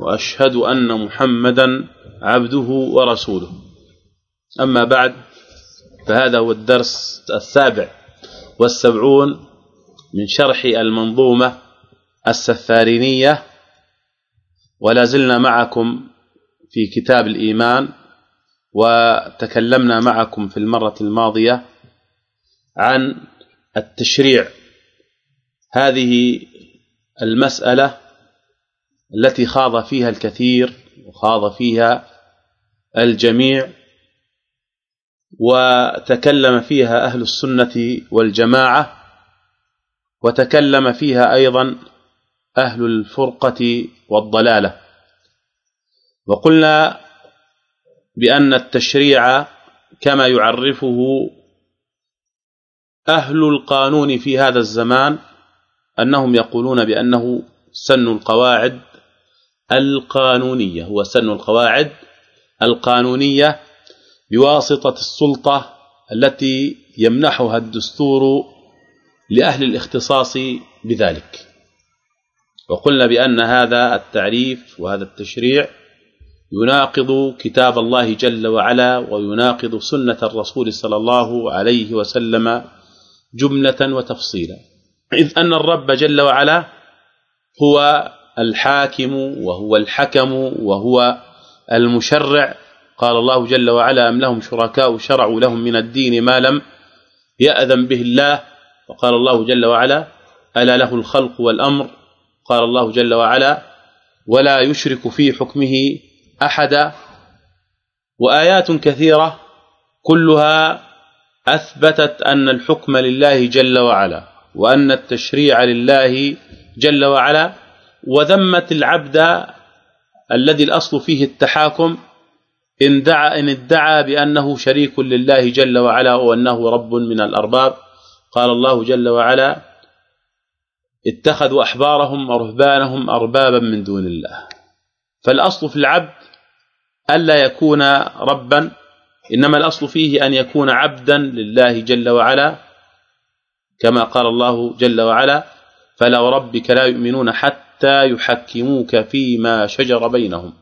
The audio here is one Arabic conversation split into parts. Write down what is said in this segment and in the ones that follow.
وأشهد أن محمدا عبده ورسوله. أما بعد فهذا هو الدرس السابع والسبعون من شرح المنظومة السفارينية ولا زلنا معكم في كتاب الإيمان وتكلمنا معكم في المرة الماضية عن التشريع. هذه المسألة التي خاض فيها الكثير وخاض فيها الجميع وتكلم فيها أهل السنة والجماعة وتكلم فيها أيضا أهل الفرقة والضلالة. وقلنا بأن التشريع كما يعرفه أهل القانون في هذا الزمان أنهم يقولون بأنه سن القواعد القانونية هو سن القواعد. القانونية بواسطة السلطة التي يمنحها الدستور لأهل الاختصاص بذلك. وقلنا بأن هذا التعريف وهذا التشريع يناقض كتاب الله جل وعلا ويناقض سنة الرسول صلى الله عليه وسلم جملة وتفصيلا. إذ أن الرب جل وعلا هو الحاكم وهو الحكم وهو المشرع. قال الله جل وعلا أم لهم شركاء شرعوا لهم من الدين ما لم يأذن به الله؟ وقال الله جل وعلا ألا له الخلق والأمر؟ قال الله جل وعلا ولا يشرك في حكمه احدا وآيات كثيرة كلها أثبتت أن الحكم لله جل وعلا وأن التشريع لله جل وعلا وذمت العبد الذي الأصل فيه التحاكم إن دعا إن ادعى بأنه شريك لله جل وعلا وأنه رب من الأرباب. قال الله جل وعلا اتخذوا أحبارهم ورهبانهم أربابا من دون الله. فالأصل في العبد ألا يكون ربا إنما الأصل فيه أن يكون عبدا لله جل وعلا كما قال الله جل وعلا فلا وربك لا يؤمنون حتى حتى يحكموك فيما شجر بينهم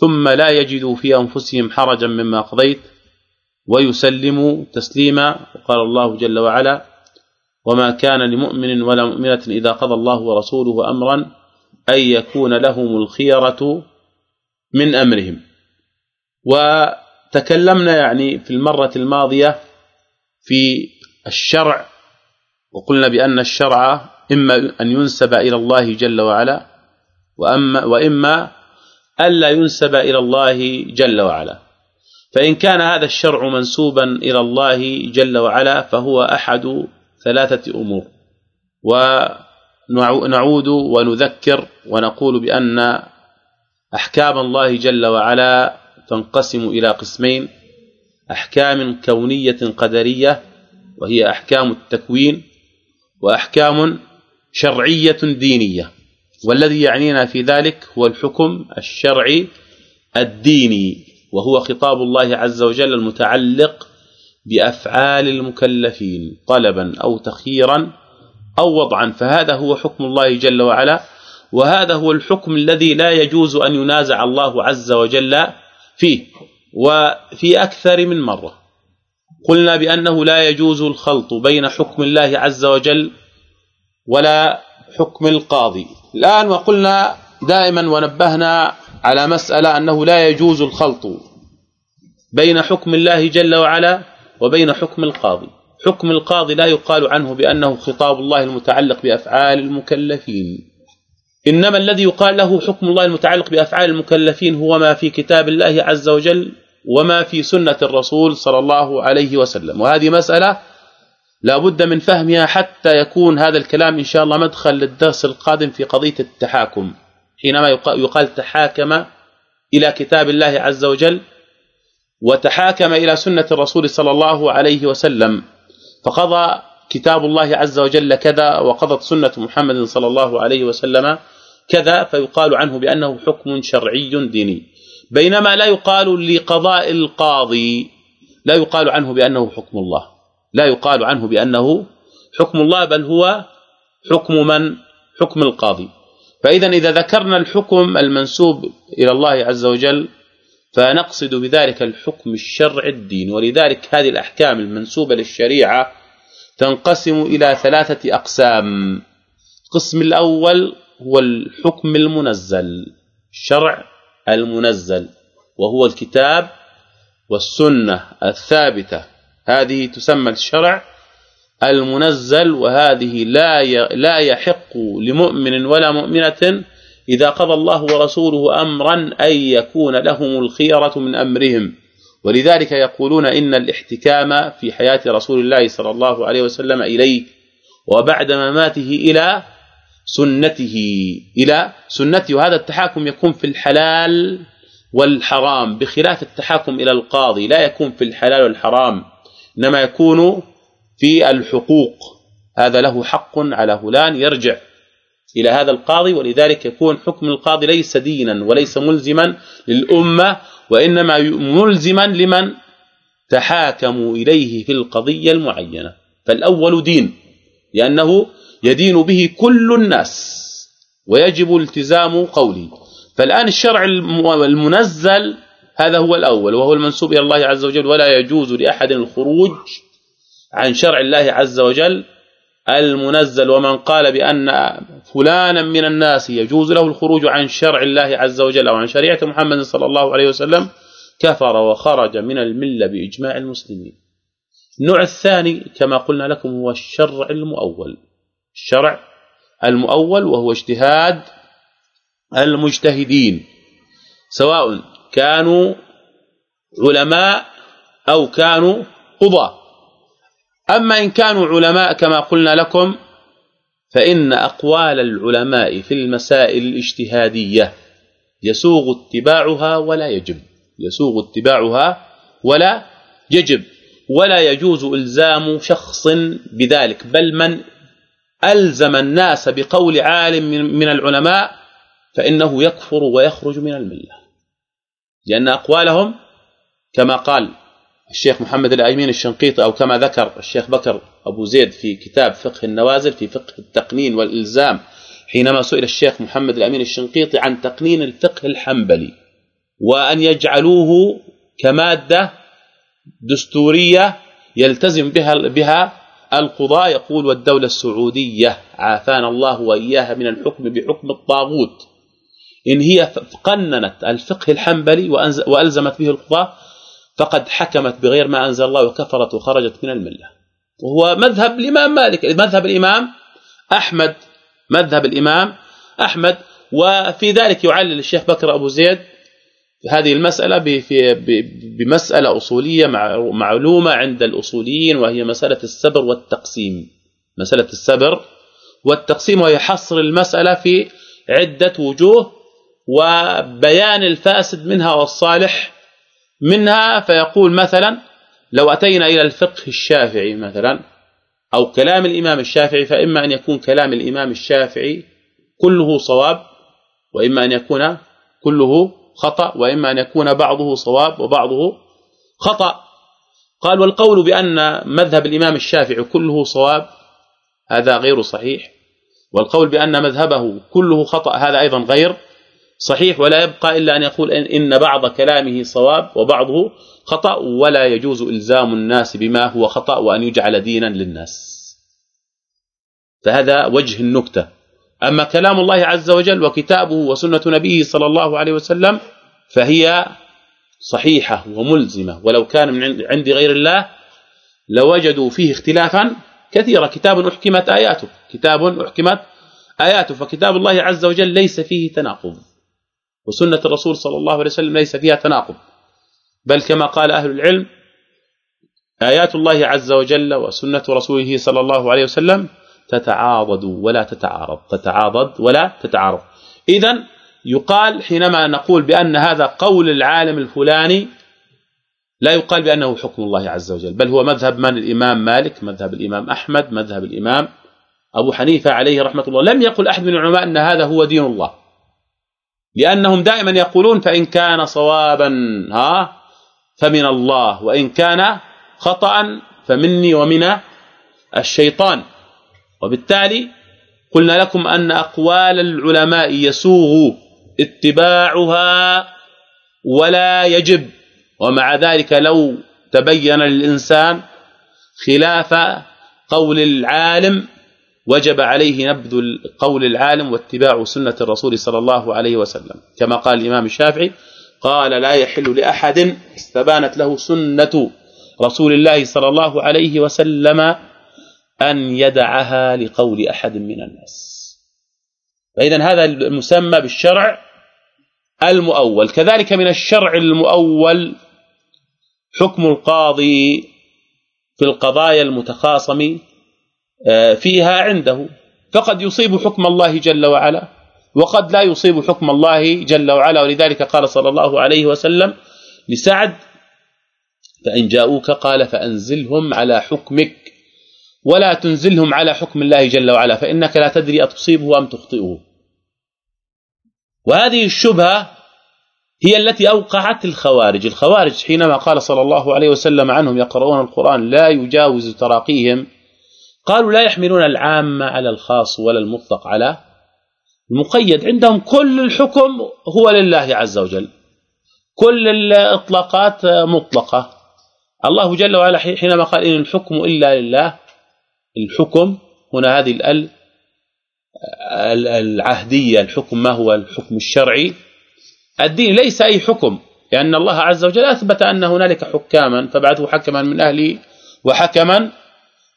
ثم لا يجدوا في أنفسهم حرجا مما قضيت ويسلموا تسليما وقال الله جل وعلا وما كان لمؤمن ولا مؤمنة إذا قضى الله ورسوله امرا أن يكون لهم الخيرة من أمرهم. وتكلمنا يعني في المرة الماضية في الشرع وقلنا بأن الشرع إما أن ينسب إلى الله جل وعلا وأما وإما الا ينسب إلى الله جل وعلا. فإن كان هذا الشرع منسوبا إلى الله جل وعلا فهو أحد ثلاثة أمور. ونعود ونذكر ونقول بأن أحكام الله جل وعلا تنقسم إلى قسمين أحكام كونية قدرية وهي أحكام التكوين وأحكام شرعية دينية. والذي يعنينا في ذلك هو الحكم الشرعي الديني وهو خطاب الله عز وجل المتعلق بأفعال المكلفين طلبا أو تخييرا أو وضعا. فهذا هو حكم الله جل وعلا وهذا هو الحكم الذي لا يجوز أن ينازع الله عز وجل فيه وفي أكثر من مرة. قلنا بأنه لا يجوز الخلط بين حكم الله عز وجل ولا حكم القاضي. الآن وقلنا دائما ونبهنا على مسألة أنه لا يجوز الخلط بين حكم الله جل وعلا وبين حكم القاضي. حكم القاضي لا يقال عنه بأنه خطاب الله المتعلق بأفعال المكلفين. إنما الذي يقال له حكم الله المتعلق بأفعال المكلفين هو ما في كتاب الله عز وجل وما في سنة الرسول صلى الله عليه وسلم. وهذه مسألة لا بد من فهمها حتى يكون هذا الكلام إن شاء الله مدخل للدرس القادم في قضية التحاكم حينما يقال تحاكم إلى كتاب الله عز وجل وتحاكم إلى سنة الرسول صلى الله عليه وسلم فقضى كتاب الله عز وجل كذا وقضت سنة محمد صلى الله عليه وسلم كذا فيقال عنه بأنه حكم شرعي ديني. بينما لا يقال لقضاء القاضي لا يقال عنه بأنه حكم الله. لا يقال عنه بأنه حكم الله بل هو حكم من؟ حكم القاضي. فاذا إذا ذكرنا الحكم المنسوب إلى الله عز وجل فنقصد بذلك الحكم الشرعي الديني ولذلك هذه الأحكام المنسوبة للشريعة تنقسم إلى ثلاثة أقسام. القسم الأول هو الحكم المنزل الشرع المنزل وهو الكتاب والسنة الثابتة. هذه تسمى الشرع المنزل وهذه لا لا يحق لمؤمن ولا مؤمنة إذا قضى الله ورسوله أمرا أن يكون لهم الخيرة من أمرهم. ولذلك يقولون إن الاحتكام في حياة رسول الله صلى الله عليه وسلم اليه وبعد مماته إلى سنته إلى سنته. وهذا التحاكم يكون في الحلال والحرام بخلاف التحاكم إلى القاضي لا يكون في الحلال والحرام. إنما يكون في الحقوق. هذا له حق على فلان يرجع إلى هذا القاضي ولذلك يكون حكم القاضي ليس دينا وليس ملزما للأمة وإنما ملزما لمن تحاكموا إليه في القضية المعينة. فالأول دين لأنه يدين به كل الناس ويجب التزام قوله. فالآن الشرع المنزل هذا هو الأول وهو المنسوب إلى الله عز وجل ولا يجوز لأحد الخروج عن شرع الله عز وجل المنزل. ومن قال بأن فلانا من الناس يجوز له الخروج عن شرع الله عز وجل أو عن شريعة محمد صلى الله عليه وسلم كفر وخرج من الملة بإجماع المسلمين. النوع الثاني كما قلنا لكم هو الشرع المؤول. الشرع المؤول وهو اجتهاد المجتهدين سواء كانوا علماء أو كانوا قضاة. أما إن كانوا علماء كما قلنا لكم فإن أقوال العلماء في المسائل الاجتهادية يسوغ اتباعها ولا يجب. يسوغ اتباعها ولا يجب. ولا يجوز إلزام شخص بذلك. بل من ألزم الناس بقول عالم من العلماء فإنه يكفر ويخرج من الملة. لأن أقوالهم كما قال الشيخ محمد الأيمين الشنقيطي أو كما ذكر الشيخ بكر أبو زيد في كتاب فقه النوازل في فقه التقنين والإلزام حينما سئل الشيخ محمد الأمين الشنقيطي عن تقنين الفقه الحنبلي وأن يجعلوه كمادة دستورية يلتزم بها بها القضاء يقول والدولة السعودية عافانا الله وإياها من الحكم بحكم الطاغوت. إن هي قننت الفقه الحنبلي وألزمت به القضاء فقد حكمت بغير ما أنزل الله وكفرت وخرجت من الملة. وهو مذهب الإمام مالك. مذهب الإمام أحمد مذهب الإمام أحمد وفي ذلك يعلل الشيخ بكر أبو زيد هذه المسألة بمسألة أصولية معلومة عند الأصوليين وهي مسألة السبر والتقسيم. مسألة السبر والتقسيم وهي حصر المسألة في عدة وجوه وبيان الفاسد منها والصالح منها فيقول مثلا لو أتينا إلى الفقه الشافعي مثلا أو كلام الإمام الشافعي فإما أن يكون كلام الإمام الشافعي كله صواب وإما أن يكون كله خطأ وإما أن يكون بعضه صواب وبعضه خطأ. قال والقول بأن مذهب الإمام الشافعي كله صواب هذا غير صحيح والقول بأن مذهبه كله خطأ هذا أيضا غير صحيح ولا يبقى إلا أن يقول ان بعض كلامه صواب وبعضه خطأ ولا يجوز إلزام الناس بما هو خطأ وأن يجعل دينا للناس. فهذا وجه النكتة. أما كلام الله عز وجل وكتابه وسنة نبيه صلى الله عليه وسلم فهي صحيحة وملزمة. ولو كان من عند غير الله لوجدوا فيه اختلافا. كثيرا كتاب أحكمت آياته. كتاب أحكمت آياته. فكتاب الله عز وجل ليس فيه تناقض. وسنة الرسول صلى الله عليه وسلم ليس فيها تناقض. بل كما قال أهل العلم آيات الله عز وجل وسنة رسوله صلى الله عليه وسلم تتعاضد ولا تتعارض تتعاضد ولا تتعارض. اذا يقال حينما نقول بأن هذا قول العالم الفلاني لا يقال بأنه حكم الله عز وجل بل هو مذهب من؟ الإمام مالك مذهب الإمام أحمد مذهب الإمام أبو حنيفة عليه رحمة الله. لم يقل أحد من العلماء أن هذا هو دين الله. لأنهم دائما يقولون فإن كان صوابا ها فمن الله وإن كان خطا فمني ومن الشيطان. وبالتالي قلنا لكم أن أقوال العلماء يسوغ اتباعها ولا يجب. ومع ذلك لو تبين للإنسان خلاف قول العالم وجب عليه نبذ قول العالم واتباع سنة الرسول صلى الله عليه وسلم. كما قال الإمام الشافعي قال لا يحل لأحد استبانت له سنة رسول الله صلى الله عليه وسلم أن يدعها لقول أحد من الناس. فاذا هذا المسمى بالشرع المؤول. كذلك من الشرع المؤول حكم القاضي في القضايا المتخاصم فيها عنده. فقد يصيب حكم الله جل وعلا وقد لا يصيب حكم الله جل وعلا. ولذلك قال صلى الله عليه وسلم لسعد فإن جاءوك قال فأنزلهم على حكمك ولا تنزلهم على حكم الله جل وعلا فإنك لا تدري أتصيبه أم تخطئه. وهذه الشبهة هي التي أوقعت الخوارج. الخوارج حينما قال صلى الله عليه وسلم عنهم يقرؤون القرآن لا يجاوز تراقيهم قالوا لا يحملون العام على الخاص ولا المطلق على المقيد. عندهم كل الحكم هو لله عز وجل. كل الإطلاقات مطلقة. الله جل وعلا حينما قال إن الحكم إلا لله الحكم هنا هذه الال العهدية الحكم ما هو؟ الحكم الشرعي. الدين ليس أي حكم لأن الله عز وجل أثبت أن هنالك حكاما فبعثوا حكما من أهله وحكما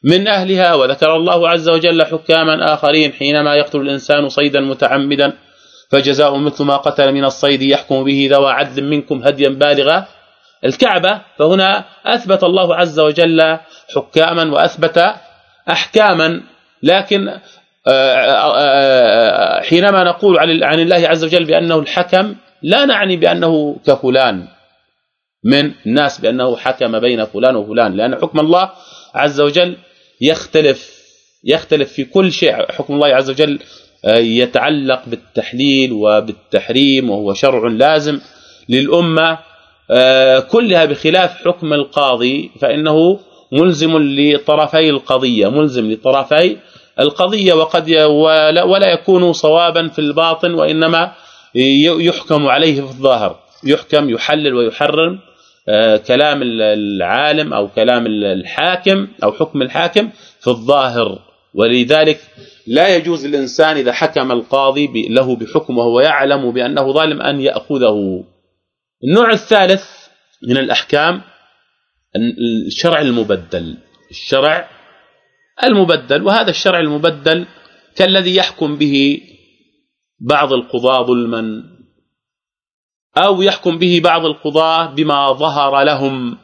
من أهلها وذكر الله عز وجل حكاما آخرين حينما يقتل الإنسان صيدا متعمدا فجزاء مثل ما قتل من الصيد يحكم به ذوى عدل منكم هديا بالغا. الكعبة فهنا أثبت الله عز وجل حكاما وأثبت أحكاما لكن آه، آه، حينما نقول عن الله عز وجل بأنه الحكم لا نعني بأنه كفلان من الناس بأنه حكم بين فلان وفلان لأن حكم الله عز وجل يختلف يختلف في كل شيء. حكم الله عز وجل يتعلق بالتحليل وبالتحريم وهو شرع لازم للأمة كلها بخلاف حكم القاضي فإنه ملزم لطرفي القضية ملزم لطرفي القضية وقد ولا يكون صوابا في الباطن وإنما يحكم عليه في الظاهر يحكم يحلل ويحرم. آه، كلام العالم أو كلام الحاكم أو حكم الحاكم في الظاهر. ولذلك لا يجوز للانسان إذا حكم القاضي له بحكم وهو يعلم بأنه ظالم أن يأخذه. النوع الثالث من الأحكام الشرع المبدل. الشرع المبدل وهذا الشرع المبدل كالذي يحكم به بعض القضاة ظلما. أو يحكم به بعض القضاة بما ظهر لهم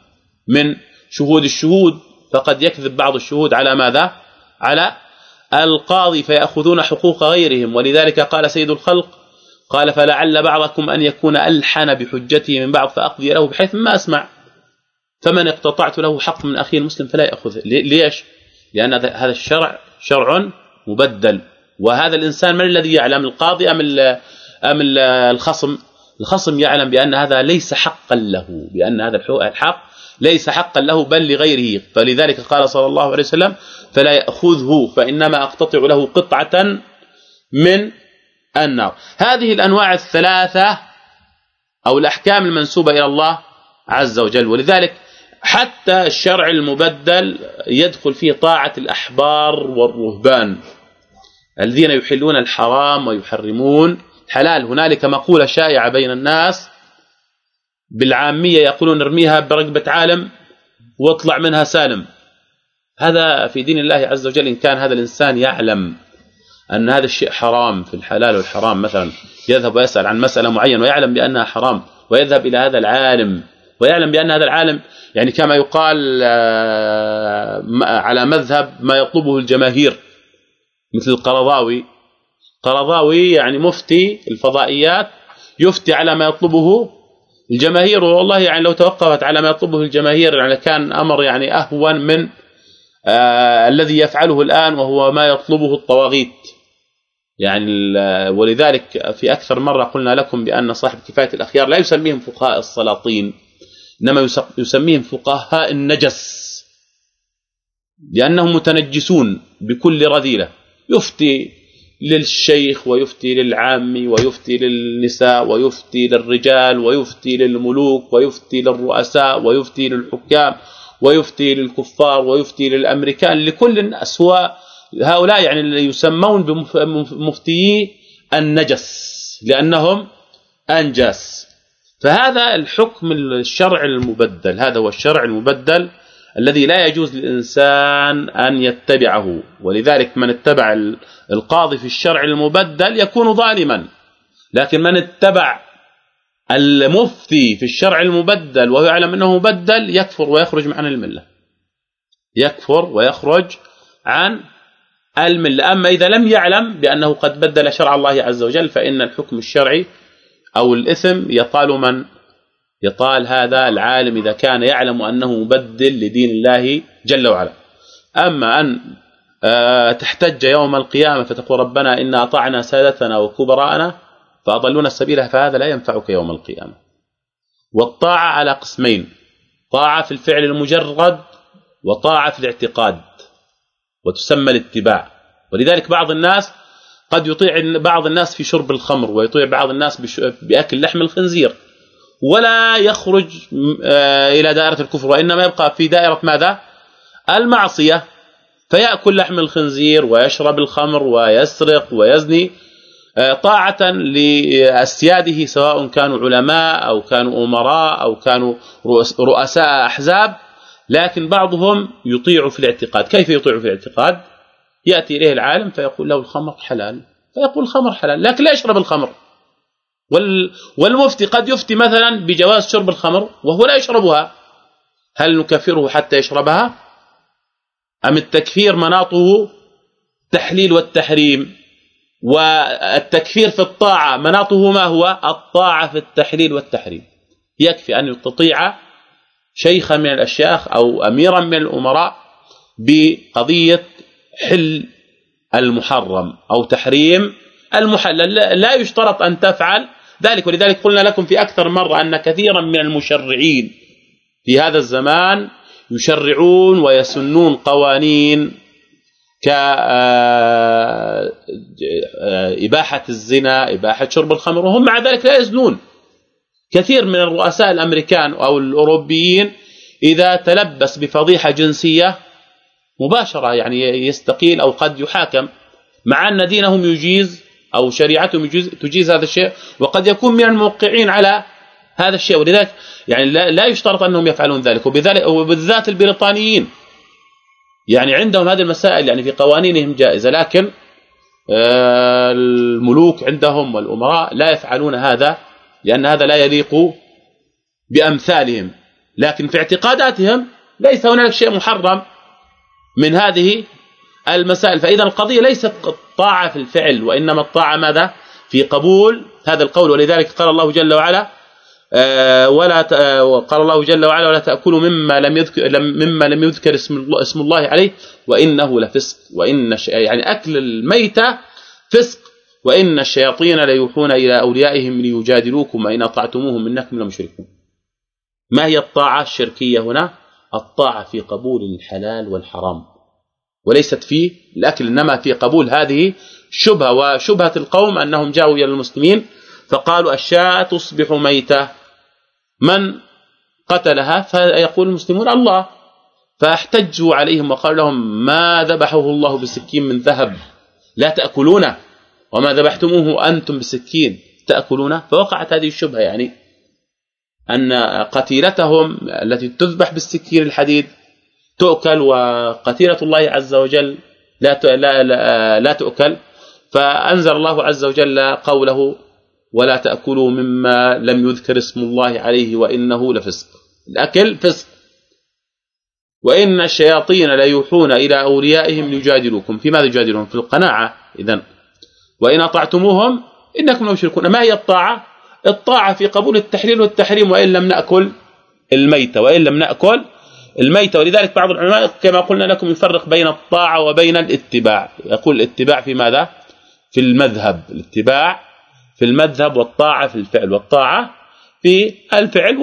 من شهود الشهود. فقد يكذب بعض الشهود على ماذا؟ على القاضي فيأخذون حقوق غيرهم. ولذلك قال سيد الخلق قال فلعل بعضكم أن يكون ألحن بحجته من بعض فأقضي له بحيث ما أسمع. فمن اقتطعت له حق من اخيه المسلم فلا ياخذه ليش؟ لأن هذا الشرع شرع مبدل. وهذا الإنسان من الذي يعلم القاضي أم أم الخصم؟ الخصم يعلم بأن هذا ليس حقا له بأن هذا الحق ليس حقا له بل لغيره. فلذلك قال صلى الله عليه وسلم فلا يأخذه فإنما أقتطع له قطعة من النار. هذه الأنواع الثلاثة أو الأحكام المنسوبة إلى الله عز وجل. ولذلك حتى الشرع المبدل يدخل فيه طاعة الأحبار والرهبان الذين يحلون الحرام ويحرمون حلال. هنالك مقولة شائعة بين الناس بالعامية يقولون ارميها برقبة عالم واطلع منها سالم. هذا في دين الله عز وجل إن كان هذا الإنسان يعلم أن هذا الشيء حرام في الحلال والحرام. مثلا يذهب ويسأل عن مسألة معينة ويعلم بأنها حرام ويذهب إلى هذا العالم ويعلم بأن هذا العالم يعني كما يقال آه، على مذهب ما يطلبه الجماهير مثل القرضاوي. قرضاوي يعني مفتي الفضائيات يفتي على ما يطلبه الجماهير والله يعني لو توقفت على ما يطلبه الجماهير يعني كان أمر يعني أهون من آه الذي يفعله الآن وهو ما يطلبه الطواغيت. يعني ولذلك في أكثر مرة قلنا لكم بأن صاحب كفاية الأخيار لا يسميهم فقهاء السلاطين إنما يسميهم فقهاء النجس لأنهم متنجسون بكل رذيلة. يفتي للشيخ ويفتي للعام ويفتي للنساء ويفتي للرجال ويفتي للملوك ويفتي للرؤساء ويفتي للحكام ويفتي للكفار ويفتي للأمريكان لكل هو هؤلاء يعني يسمون بمفتيي النجس لأنهم انجاس فهذا الحكم الشرع المبدل هذا هو الشرع المبدل الذي لا يجوز للإنسان أن يتبعه. ولذلك من اتبع القاضي في الشرع المبدل يكون ظالما. لكن من اتبع المفتي في الشرع المبدل وهو يعلم أنه مبدل يكفر ويخرج عن الملة. يكفر ويخرج عن الملة. أما إذا لم يعلم بأنه قد بدل شرع الله عز وجل فإن الحكم الشرعي أو الإثم يطال من يطال هذا العالم إذا كان يعلم أنه مبدل لدين الله جل وعلا. أما أن آه، تحتج يوم القيامة فتقول ربنا إنا أطعنا سادتنا وكبراءنا فأضلونا السبيل فهذا لا ينفعك يوم القيامة. والطاعة على قسمين طاعة في الفعل المجرد وطاعة في الاعتقاد وتسمى الاتباع. ولذلك بعض الناس قد يطيع بعض الناس في شرب الخمر ويطيع بعض الناس بأكل لحم الخنزير. ولا يخرج آه، إلى دائرة الكفر وإنما يبقى في دائرة ماذا؟ المعصية. فيأكل لحم الخنزير ويشرب الخمر ويسرق ويزني آه، طاعة لأسياده سواء كانوا علماء أو كانوا أمراء أو كانوا رؤساء أحزاب. لكن بعضهم يطيع في الاعتقاد. كيف يطيع في الاعتقاد؟ يأتي إليه العالم فيقول له الخمر حلال. فيقول الخمر حلال لكن لا يشرب الخمر. والمفتي قد يفتي مثلا بجواز شرب الخمر وهو لا يشربها. هل نكفره حتى يشربها؟ أم التكفير مناطه التحليل والتحريم؟ والتكفير في الطاعة مناطه ما هو؟ الطاعة في التحليل والتحريم. يكفي أن تطيع شيخا من الأشياخ أو أميرا من الأمراء بقضية حل المحرم أو تحريم المحلل لا يشترط أن تفعل ذلك ولذلك قلنا لكم في أكثر مرة أن كثيرا من المشرعين في هذا الزمان يشرعون ويسنون قوانين كإباحة آه، الزنا إباحة شرب الخمر وهم مع ذلك لا يزنون. كثير من الرؤساء الأمريكان أو الأوروبيين إذا تلبس بفضيحة جنسية مباشرة يعني يستقيل أو قد يحاكم مع أن دينهم يجيز أو شريعتهم تجيز هذا الشيء وقد يكون من الموقعين على هذا الشيء. ولذلك يعني لا يشترط أنهم يفعلون ذلك. وبذلك وبالذات البريطانيين. يعني عندهم هذه المسائل يعني في قوانينهم جائزة لكن آه، الملوك عندهم والأمراء لا يفعلون هذا لأن هذا لا يليق بأمثالهم. لكن في اعتقاداتهم ليس هناك شيء محرم من هذه المسائل. فإذا القضية ليست الطاعه في الفعل وإنما الطاعة ماذا؟ في قبول هذا القول. ولذلك قال الله جل وعلا آه، ولا آه، قال الله جل وعلا ولا تأكلوا مما لم يذكر مما لم يذكر اسم الله اسم الله عليه وإنه لفسق. وإن يعني أكل الميته فسق. وإن الشياطين ليوحون إلى أوليائهم ليجادلوكم وإن أطعتموهم إنكم لمشركون. ما هي الطاعة الشركية هنا؟ الطاعة في قبول الحلال والحرام. وليست في الأكل إنما في قبول هذه شبهة وشبهة القوم أنهم جاءوا إلى المسلمين فقالوا الشاة تصبح ميتة. من قتلها فيقول المسلمون الله. فاحتجوا عليهم وقالوا لهم ما ذبحه الله بسكين من ذهب؟ لا تأكلونه. وما ذبحتموه أنتم بسكين. تأكلونه؟ فوقعت هذه الشبهة يعني أن قتيلتهم التي تذبح بالسكين الحديد تؤكل وقتيله الله عز وجل لا لا لا, تؤكل. فأنزل الله عز وجل قوله ولا تأكلوا مما لم يذكر اسم الله عليه وإنه لفسق. الأكل فسق. وإن الشياطين ليوحون إلى أوليائهم ليجادلوكم. في ماذا يجادلون في القناعة. اذا وإن أطعتموهم إنكم لمشركون ما هي الطاعة؟ الطاعة في قبول التحليل والتحريم. وإن لم نأكل الميتة. وإن لم نأكل الميته ولذلك بعض العلماء كما قلنا لكم يفرق بين الطاعة وبين الاتباع. يقول الاتباع في ماذا؟ في المذهب. الاتباع في المذهب والطاعة في الفعل والطاعة في الفعل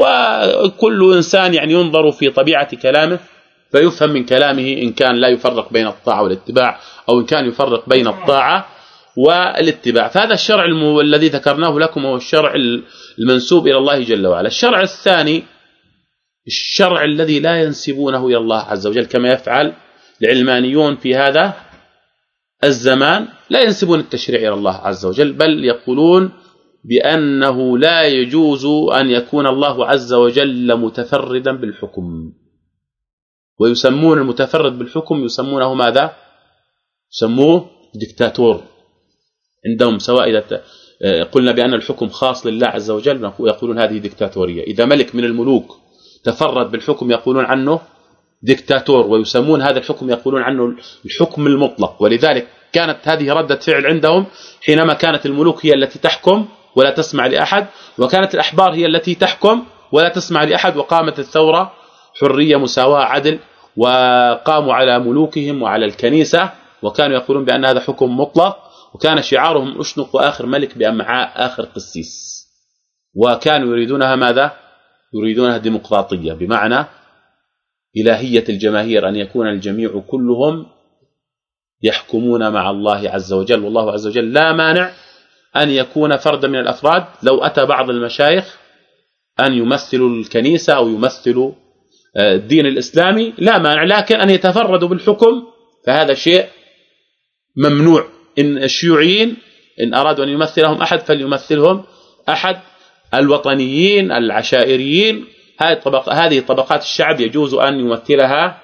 وكل إنسان يعني ينظر في طبيعة كلامه فيفهم من كلامه إن كان لا يفرق بين الطاعة والاتباع أو إن كان يفرق بين الطاعة والاتباع. فهذا الشرع الذي ذكرناه لكم هو الشرع المنسوب إلى الله جل وعلا. الشرع الثاني الشرع الذي لا ينسبونه إلى الله عز وجل كما يفعل العلمانيون في هذا الزمان لا ينسبون التشريع إلى الله عز وجل بل يقولون بأنه لا يجوز أن يكون الله عز وجل متفردا بالحكم. ويسمون المتفرد بالحكم يسمونه ماذا؟ يسموه دكتاتور عندهم سواء إذا قلنا بأن الحكم خاص لله عز وجل يقولون هذه دكتاتوريه إذا ملك من الملوك تفرد بالحكم يقولون عنه دكتاتور ويسمون هذا الحكم يقولون عنه الحكم المطلق. ولذلك كانت هذه رده فعل عندهم حينما كانت الملوك هي التي تحكم ولا تسمع لأحد وكانت الأحبار هي التي تحكم ولا تسمع لأحد وقامت الثورة حرية مساواة عدل وقاموا على ملوكهم وعلى الكنيسة وكانوا يقولون بأن هذا حكم مطلق وكان شعارهم أشنق وآخر ملك بأمعاء آخر قسيس. وكانوا يريدونها ماذا؟ يريدونها ديمقراطيه بمعنى إلهية الجماهير أن يكون الجميع كلهم يحكمون مع الله عز وجل والله عز وجل لا مانع أن يكون فردا من الأفراد. لو أتى بعض المشايخ أن يمثلوا الكنيسة أو يمثلوا آه، الدين الإسلامي لا مانع لكن أن يتفردوا بالحكم فهذا شيء ممنوع. إن الشيوعيين إن أرادوا أن يمثلهم أحد فليمثلهم أحد. الوطنيين العشائريين هذه طبق هذه طبقات الشعب يجوز أن يمثلها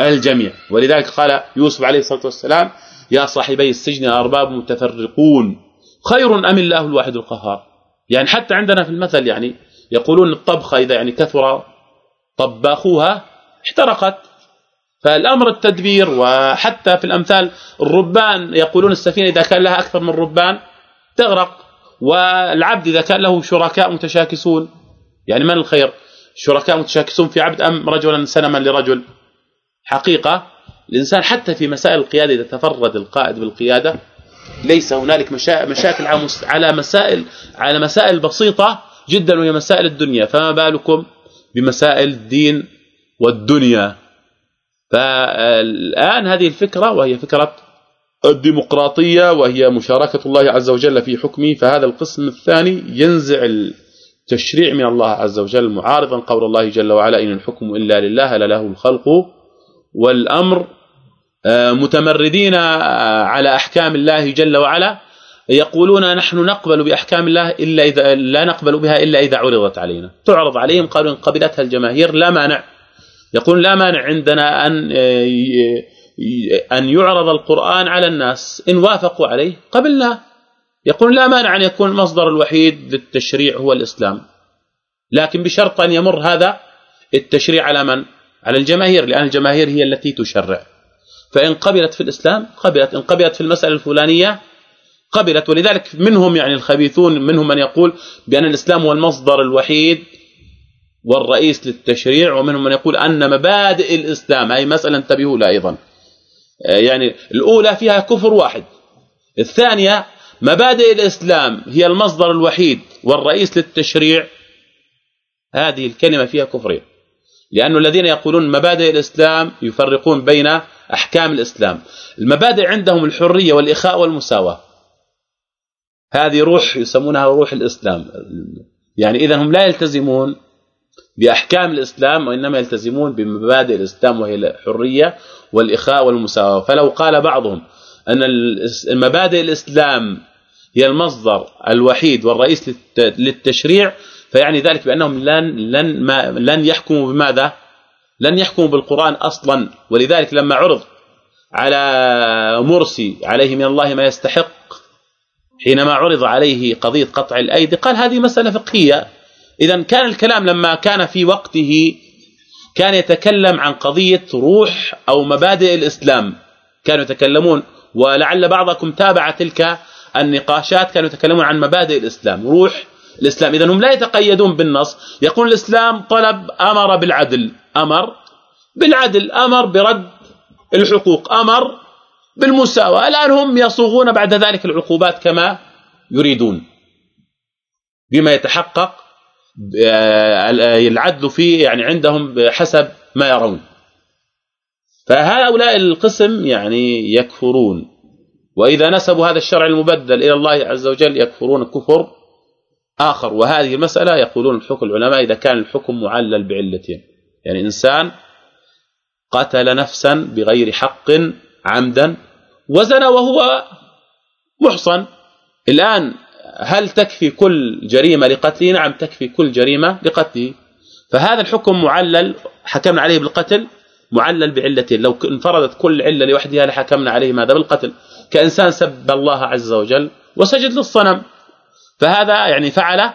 الجميع. ولذلك قال يوسف عليه الصلاة والسلام يا صاحبي السجن أرباب متفرقون خير أم الله الواحد القهار. يعني حتى عندنا في المثل يعني يقولون الطبخة إذا يعني كثر طباخوها احترقت. فالأمر التدبير وحتى في الأمثال الربان يقولون السفينة إذا كان لها أكثر من ربان تغرق. والعبد إذا كان له شركاء متشاكسون يعني من الخير؟ شركاء متشاكسون في عبد أم رجلا سلما لرجل؟ حقيقة الإنسان حتى في مسائل القيادة إذا تفرد القائد بالقيادة ليس هنالك مشاكل على مسائل على مسائل بسيطة جدا وهي مسائل الدنيا. فما بالكم بمسائل الدين والدنيا؟ فالآن هذه الفكرة وهي فكرة الديمقراطية وهي مشاركة الله عز وجل في حكمه فهذا القسم الثاني ينزع التشريع من الله عز وجل معارضا قول الله جل وعلا إن الحكم إلا لله لا له الخلق والأمر. آه، متمردين آه، على أحكام الله جل وعلا. يقولون نحن نقبل بأحكام الله إلا إذا لا نقبل بها إلا إذا عرضت علينا. تعرض عليهم قالوا إن قبلتها الجماهير لا مانع. يقول لا مانع عندنا أن أن يعرض القرآن على الناس. إن وافقوا عليه قبلنا يقول لا مانع أن يكون المصدر الوحيد للتشريع هو الإسلام. لكن بشرط أن يمر هذا التشريع على من؟ على الجماهير لأن الجماهير هي التي تشرع. فإن قبلت في الإسلام قبلت. إن قبلت في المسألة الفلانية قبلت. ولذلك منهم يعني الخبيثون منهم من يقول بأن الإسلام هو المصدر الوحيد والرئيس للتشريع ومنهم من يقول أن مبادئ الإسلام هي مسألة انتبهوا لها أيضا. آه، يعني الأولى فيها كفر واحد. الثانية مبادئ الإسلام هي المصدر الوحيد والرئيس للتشريع. هذه الكلمة فيها كفرين لأن الذين يقولون مبادئ الإسلام يفرقون بين أحكام الإسلام. المبادئ عندهم الحرية والإخاء والمساواة. هذه روح يسمونها روح الإسلام. يعني إذا هم لا يلتزمون بأحكام الإسلام وإنما يلتزمون بمبادئ الإسلام وهي الحرية. والإخاء والمساواة. فلو قال بعضهم أن مبادئ الإسلام هي المصدر الوحيد والرئيس للتشريع فيعني ذلك بأنهم لن لن ما لن يحكموا بماذا؟ لن يحكموا بالقرآن أصلا. ولذلك لما عرض على مرسي عليه من الله ما يستحق حينما عرض عليه قضية قطع الأيدي قال هذه مسألة فقهية. اذا كان الكلام لما كان في وقته كان يتكلم عن قضية روح أو مبادئ الإسلام. كانوا يتكلمون ولعل بعضكم تابع تلك النقاشات كانوا يتكلمون عن مبادئ الإسلام روح الإسلام. اذا هم لا يتقيدون بالنص. يقول الإسلام طلب أمر بالعدل. أمر بالعدل أمر برد الحقوق أمر بالمساواة. الآن هم يصوغون بعد ذلك العقوبات كما يريدون بما يتحقق العدل فيه يعني عندهم بحسب ما يرون. فهؤلاء القسم يعني يكفرون. وإذا نسبوا هذا الشرع المبدل إلى الله عز وجل يكفرون كفر آخر. وهذه المسألة يقولون الحكم العلماء إذا كان الحكم معلل بعلتين. يعني إنسان قتل نفسا بغير حق عمدا وزنى وهو محصن. الآن هل تكفي كل جريمة لقتله نعم تكفي كل جريمة لقتله فهذا الحكم معلل حكمنا عليه بالقتل معلل بعلتين لو انفردت كل علة لوحدها لحكمنا عليه ماذا؟ بالقتل. كإنسان سب الله عز وجل وسجد للصنم. فهذا يعني فعل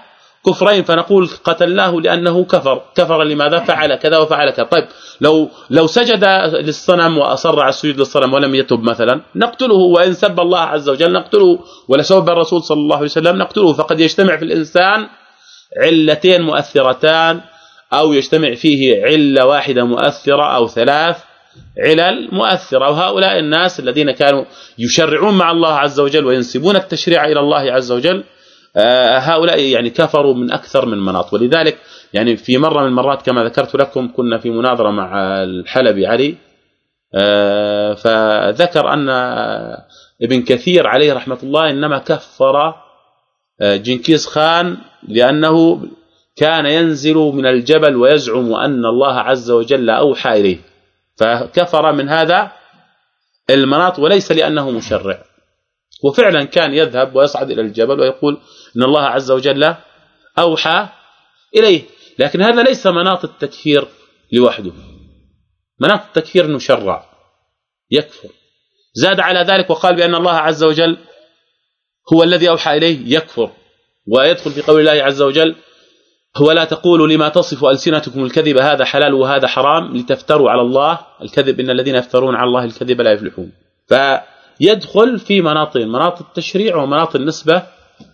كفرين فنقول قتلناه لأنه كفر. كفر لماذا؟ فعل كذا وفعل كذا. طيب لو لو سجد للصنم وأصر على السجود للصنم ولم يتب مثلا نقتله وإن سب الله عز وجل نقتله ولا سب الرسول صلى الله عليه وسلم نقتله. فقد يجتمع في الإنسان علتين مؤثرتان أو يجتمع فيه علة واحدة مؤثرة أو ثلاث علل مؤثرة. وهؤلاء الناس الذين كانوا يشرعون مع الله عز وجل وينسبون التشريع إلى الله عز وجل هؤلاء يعني كفروا من أكثر من مناط. ولذلك يعني في مرة من المرات كما ذكرت لكم كنا في مناظرة مع الحلبي علي آه، فذكر أن ابن كثير عليه رحمة الله إنما كفر آه، جنكيز خان لأنه كان ينزل من الجبل ويزعم أن الله عز وجل أوحى إليه. فكفر من هذا المناط وليس لأنه مشرع. وفعلا كان يذهب ويصعد إلى الجبل ويقول إن الله عز وجل أوحى إليه. لكن هذا ليس مناط التكفير لوحده. مناط التكفير إنه شرع يكفر. زاد على ذلك وقال بأن الله عز وجل هو الذي أوحى إليه يكفر. ويدخل في قول الله عز وجل هو لا تقولوا لما تصف ألسنتكم الكذب هذا حلال وهذا حرام لتفتروا على الله الكذب. إن الذين يفترون على الله الكذب لا يفلحون. فيدخل في مناطين مناط التشريع ومناط النسبة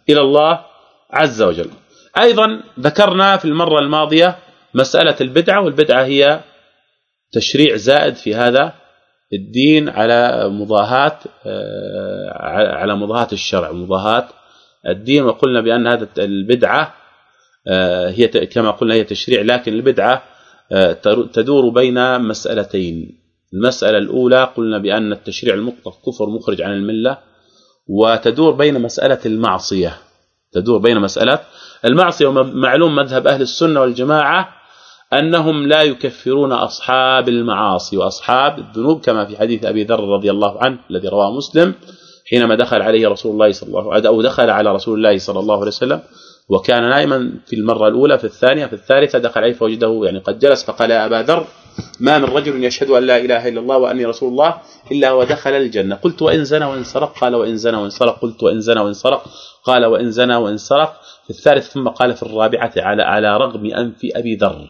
إلى الله عز وجل. أيضا ذكرنا في المرة الماضية مسألة البدعة والبدعة هي تشريع زائد في هذا الدين على مضاهاة آه، على مضاهاة الشرع مضاهاة الدين. وقلنا بأن هذا البدعة آه، هي كما قلنا هي تشريع لكن البدعة آه، تدور بين مسألتين. المسألة الأولى قلنا بأن التشريع المطلق كفر مخرج عن الملة. وتدور بين مسألة المعصية. تدور بين مسألة المعصية. ومعلوم مذهب أهل السنة والجماعة أنهم لا يكفرون أصحاب المعاصي وأصحاب الذنوب كما في حديث أبي ذر رضي الله عنه الذي رواه مسلم حينما دخل عليه رسول الله صلى الله عليه أو دخل على رسول الله صلى الله عليه وسلم وكان نائما في المرة الأولى في الثانية في الثالثة دخل عليه فوجده يعني قد جلس فقال يا أبا ذر ما من رجل يشهد أن لا إله إلا الله وأني رسول الله إلا ودخل الجنة. قلت وإن زنى وإن سرق قال وإن زنى وإن سرق. قلت وإن زنى وإن سرق قال وإن زنى وإن سرق. في الثالث ثم قال في الرابعة على على رغم أنف أبي ذر.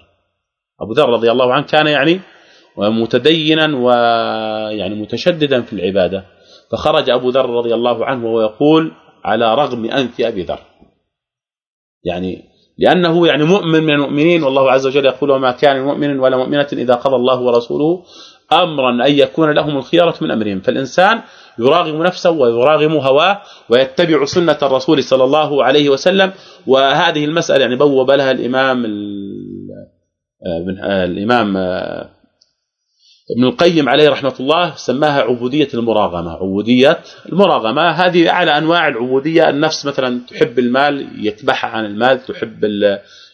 أبو ذر رضي الله عنه كان يعني متدينا ويعني متشددا في العبادة. فخرج أبو ذر رضي الله عنه وهو يقول على رغم أنف أبي ذر. يعني لأنه يعني مؤمن من المؤمنين والله عز وجل يقول وما كان مؤمن ولا مؤمنة إذا قضى الله ورسوله امرا أن يكون لهم الخيره من أمرهم. فالإنسان يراغم نفسه ويراغم هواه ويتبع سنة الرسول صلى الله عليه وسلم وهذه المسألة يعني بوب لها الإمام الإمام ابن القيم عليه رحمة الله سماها عبودية المراغمة عبودية المراغمة. هذه اعلى أنواع العبودية. النفس مثلا تحب المال يكبحها عن المال تحب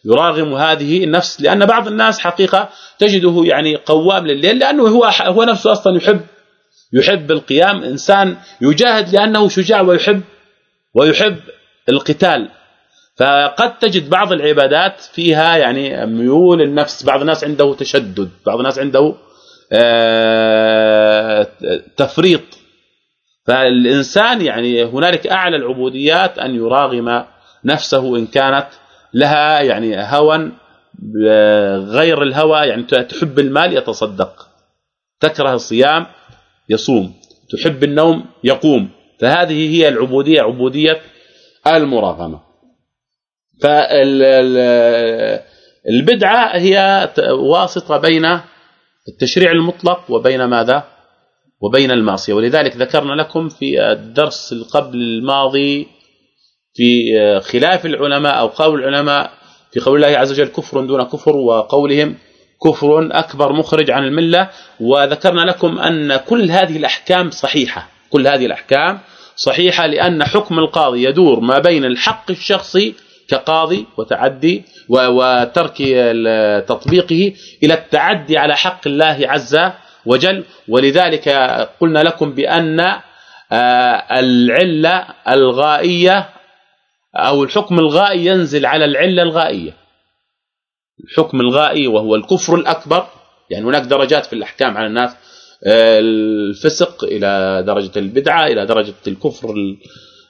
يراغم. هذه النفس لأن بعض الناس حقيقة تجده يعني قوام لليل لأنه هو هو نفسه أصلا يحب يحب القيام. إنسان يجاهد لأنه شجاع ويحب ويحب القتال. فقد تجد بعض العبادات فيها يعني ميول النفس. بعض الناس عنده تشدد بعض الناس عنده تفريط. فالإنسان يعني هنالك أعلى العبوديات أن يراغم نفسه إن كانت لها يعني هوى غير الهوى يعني تحب المال يتصدق. تكره الصيام يصوم تحب النوم يقوم. فهذه هي العبودية عبودية المراغمة. فالبدعه هي واسطة بين التشريع المطلق وبين ماذا؟ وبين المعصية. ولذلك ذكرنا لكم في الدرس قبل الماضي في خلاف العلماء أو قول العلماء في قول الله عز وجل كفر دون كفر وقولهم كفر أكبر مخرج عن الملة. وذكرنا لكم أن كل هذه الأحكام صحيحة. كل هذه الأحكام صحيحة لأن حكم القاضي يدور ما بين الحق الشخصي كقاضي وتعدي وترك تطبيقه إلى التعدي على حق الله عز وجل. ولذلك قلنا لكم بأن آه، العلة الغائية أو الحكم الغائي ينزل على العلة الغائية. الحكم الغائي وهو الكفر الأكبر يعني هناك درجات في الأحكام على الناس آه، الفسق إلى درجة البدعة إلى درجة الكفر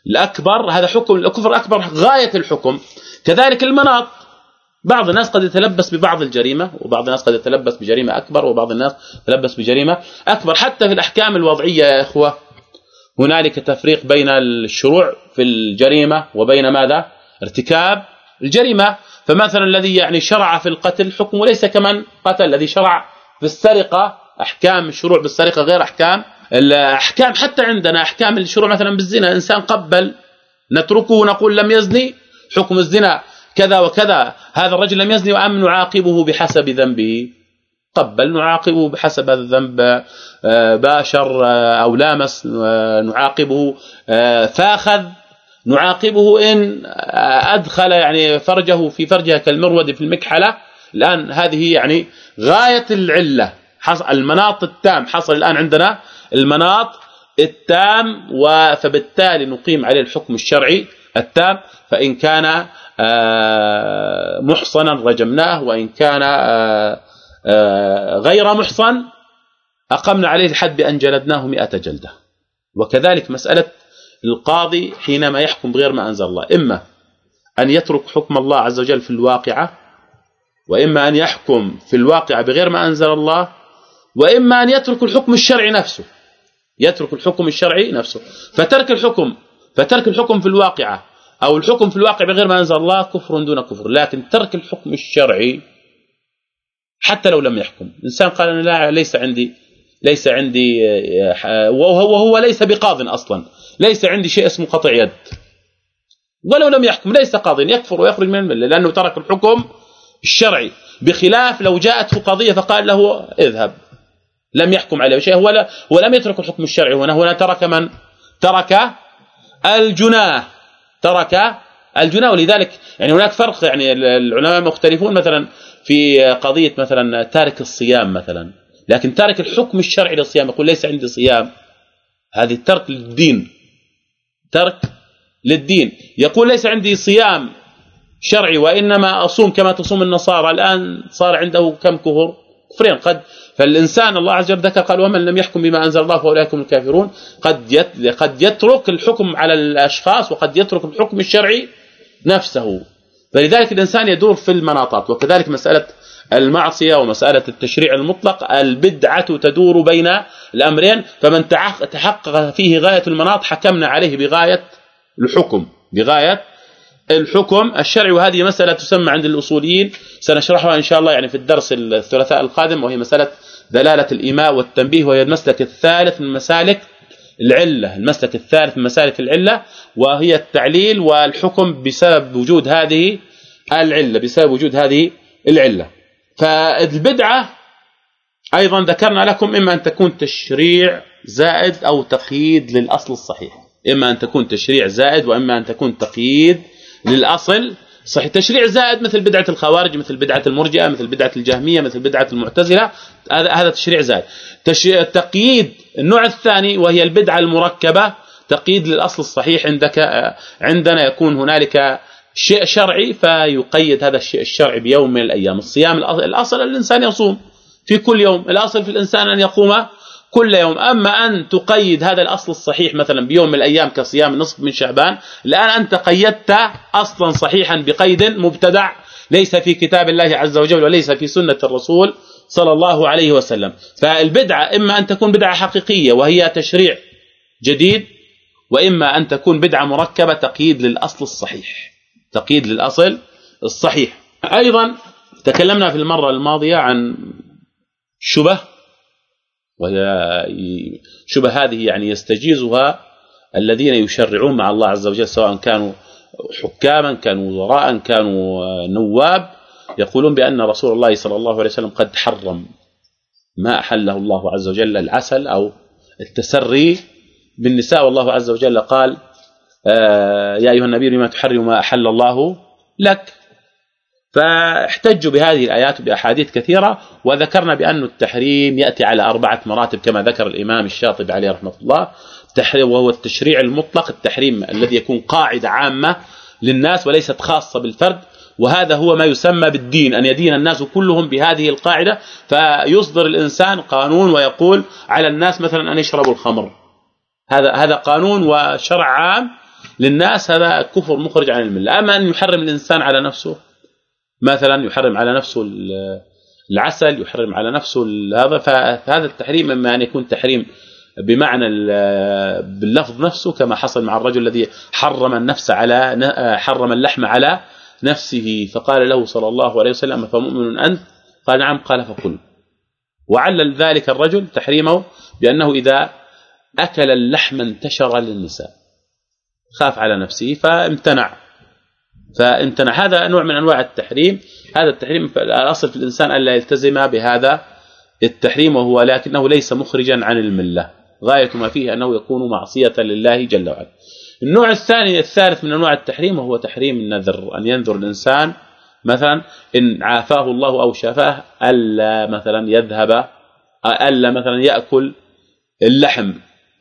الأكبر. هذا حكم الكفر الأكبر غاية الحكم. كذلك المناط. بعض الناس قد يتلبس ببعض الجريمة وبعض الناس قد يتلبس بجريمة أكبر وبعض الناس يتلبس بجريمة أكبر. حتى في الأحكام الوضعية يا إخوة هنالك تفريق بين الشروع في الجريمة وبين ماذا؟ ارتكاب الجريمة. فمثلا الذي يعني شرع في القتل حكمه ليس كمن قتل الذي شرع في السرقة أحكام الشروع بالسرقة غير أحكام الأحكام. حتى عندنا أحكام الشروع مثلا بالزنا إنسان قبل نتركه ونقول لم يزني حكم الزنا كذا وكذا. هذا الرجل لم يزني وأم نعاقبه بحسب ذنبه. قبل نعاقبه بحسب هذا الذنب آه، باشر آه، أو لامس آه، نعاقبه فأخذ نعاقبه إن أدخل يعني فرجه في فرجها كالمرود في المكحلة. الآن هذه يعني غاية العلة. حصل المناط التام حصل الآن عندنا. المناط التام فبالتالي نقيم عليه الحكم الشرعي. التام فإن كان محصنا رجمناه وإن كان غير محصن أقمنا عليه الحد بأن جلدناه 100 جلدة. وكذلك مسألة القاضي حينما يحكم بغير ما أنزل الله. إما أن يترك حكم الله عز وجل في الواقعة وإما أن يحكم في الواقعة بغير ما أنزل الله وإما أن يترك الحكم الشرعي نفسه. يترك الحكم الشرعي نفسه. فترك الحكم فترك الحكم في الواقعة أو الحكم في الواقع بغير ما أنزل الله كفر دون كفر لكن ترك الحكم الشرعي حتى لو لم يحكم. إنسان قال أنا لا ليس عندي ليس عندي وهو وهو ليس بقاض أصلا ليس عندي شيء اسمه قطع يد. ولو لم يحكم ليس قاضي يكفر ويخرج من الملة لأنه ترك الحكم الشرعي. بخلاف لو جاءته قضية فقال له اذهب. لم يحكم عليه شيء ولا ولم يترك الحكم الشرعي هنا هنا ترك من؟ ترك الجناه. ترك الجناه ولذلك يعني هناك فرق يعني العلماء مختلفون مثلا في قضية مثلا تارك الصيام مثلا. لكن تارك الحكم الشرعي للصيام يقول ليس عندي صيام. هذه ترك للدين. ترك للدين. يقول ليس عندي صيام شرعي وإنما أصوم كما تصوم النصارى. الآن صار عنده كم كفر؟ كفرين. قد فالإنسان الله عز وجل ذكر قال ومن لم يحكم بما أنزل الله فأولئك هم الكافرون. قد قد يترك الحكم على الأشخاص وقد يترك الحكم الشرعي نفسه. فلذلك الإنسان يدور في المناطات وكذلك مسألة المعصية ومسألة التشريع المطلق البدعة تدور بين الأمرين فمن تحقق فيه غاية المناط حكمنا عليه بغاية الحكم. بغاية الحكم الشرعي. وهذه مسألة تسمى عند الأصوليين سنشرحها إن شاء الله يعني في الدرس الثلاثاء القادم وهي مسألة دلالة الإيماء والتنبيه وهي المسلك الثالث من مسالك العلة المسلك الثالث من مسالك العلة وهي التعليل والحكم بسبب وجود هذه العلة بسبب وجود هذه العلة. فالبدعة أيضا ذكرنا لكم إما أن تكون تشريع زائد أو تقييد للأصل الصحيح. إما أن تكون تشريع زائد وإما أن تكون تقييد للأصل صحيح. تشريع زائد مثل بدعة الخوارج مثل بدعة المرجئة مثل بدعة الجهمية مثل بدعة المعتزلة هذا هذا تشريع زائد. تقييد النوع الثاني وهي البدعة المركبة تقييد للأصل الصحيح عندك عندنا يكون هنالك شيء شرعي فيقيد هذا الشيء الشرعي بيوم من الأيام. الصيام الأصل الإنسان يصوم في كل يوم. الأصل في الإنسان أن يقوم كل يوم. أما أن تقيد هذا الأصل الصحيح مثلا بيوم من الأيام كصيام نصف من شعبان الان أنت قيدت أصلا صحيحا بقيد مبتدع ليس في كتاب الله عز وجل وليس في سنة الرسول صلى الله عليه وسلم. فالبدعة إما أن تكون بدعة حقيقية وهي تشريع جديد وإما أن تكون بدعة مركبة تقييد للأصل الصحيح. تقييد للأصل الصحيح. أيضا تكلمنا في المرة الماضية عن شبه وهي شبه هذه يعني يستجيزها الذين يشرعون مع الله عز وجل سواء كانوا حكاما كانوا وزراء كانوا نواب يقولون بأن رسول الله صلى الله عليه وسلم قد حرم ما أحله الله عز وجل العسل أو التسري بالنساء. والله عز وجل قال آه، يا أيها النبي لما تحرم ما أحل الله لك؟ فاحتجوا بهذه الآيات باحاديث كثيرة وذكرنا بأن التحريم يأتي على أربعة مراتب كما ذكر الإمام الشاطبي عليه رحمة الله. التحريم وهو التشريع المطلق التحريم الذي يكون قاعدة عامة للناس وليست خاصة بالفرد وهذا هو ما يسمى بالدين أن يدين الناس كلهم بهذه القاعدة. فيصدر الإنسان قانون ويقول على الناس مثلا أن يشربوا الخمر. هذا هذا قانون وشرع عام للناس هذا كفر مخرج عن الملة. أما أن يحرم الإنسان على نفسه مثلا يحرم على نفسه العسل يحرم على نفسه هذا فهذا التحريم إما أن يكون تحريم بمعنى باللفظ نفسه كما حصل مع الرجل الذي حرم النفس على حرم اللحم على نفسه. فقال له صلى الله عليه وسلم فمؤمن أنت؟ قال نعم. قال فكل وعلل ذلك الرجل تحريمه بأنه إذا أكل اللحم انتشر للنساء خاف على نفسه فامتنع. فامتنع هذا نوع من أنواع التحريم. هذا التحريم الأصل في الإنسان ألا يلتزم بهذا التحريم وهو لكنه ليس مخرجا عن الملة. غاية ما فيه أنه يكون معصية لله جل وعلا. النوع الثاني الثالث من أنواع التحريم وهو تحريم النذر أن ينذر الإنسان مثلا إن عافاه الله أو شافاه ألا مثلا يذهب ألا مثلا يأكل اللحم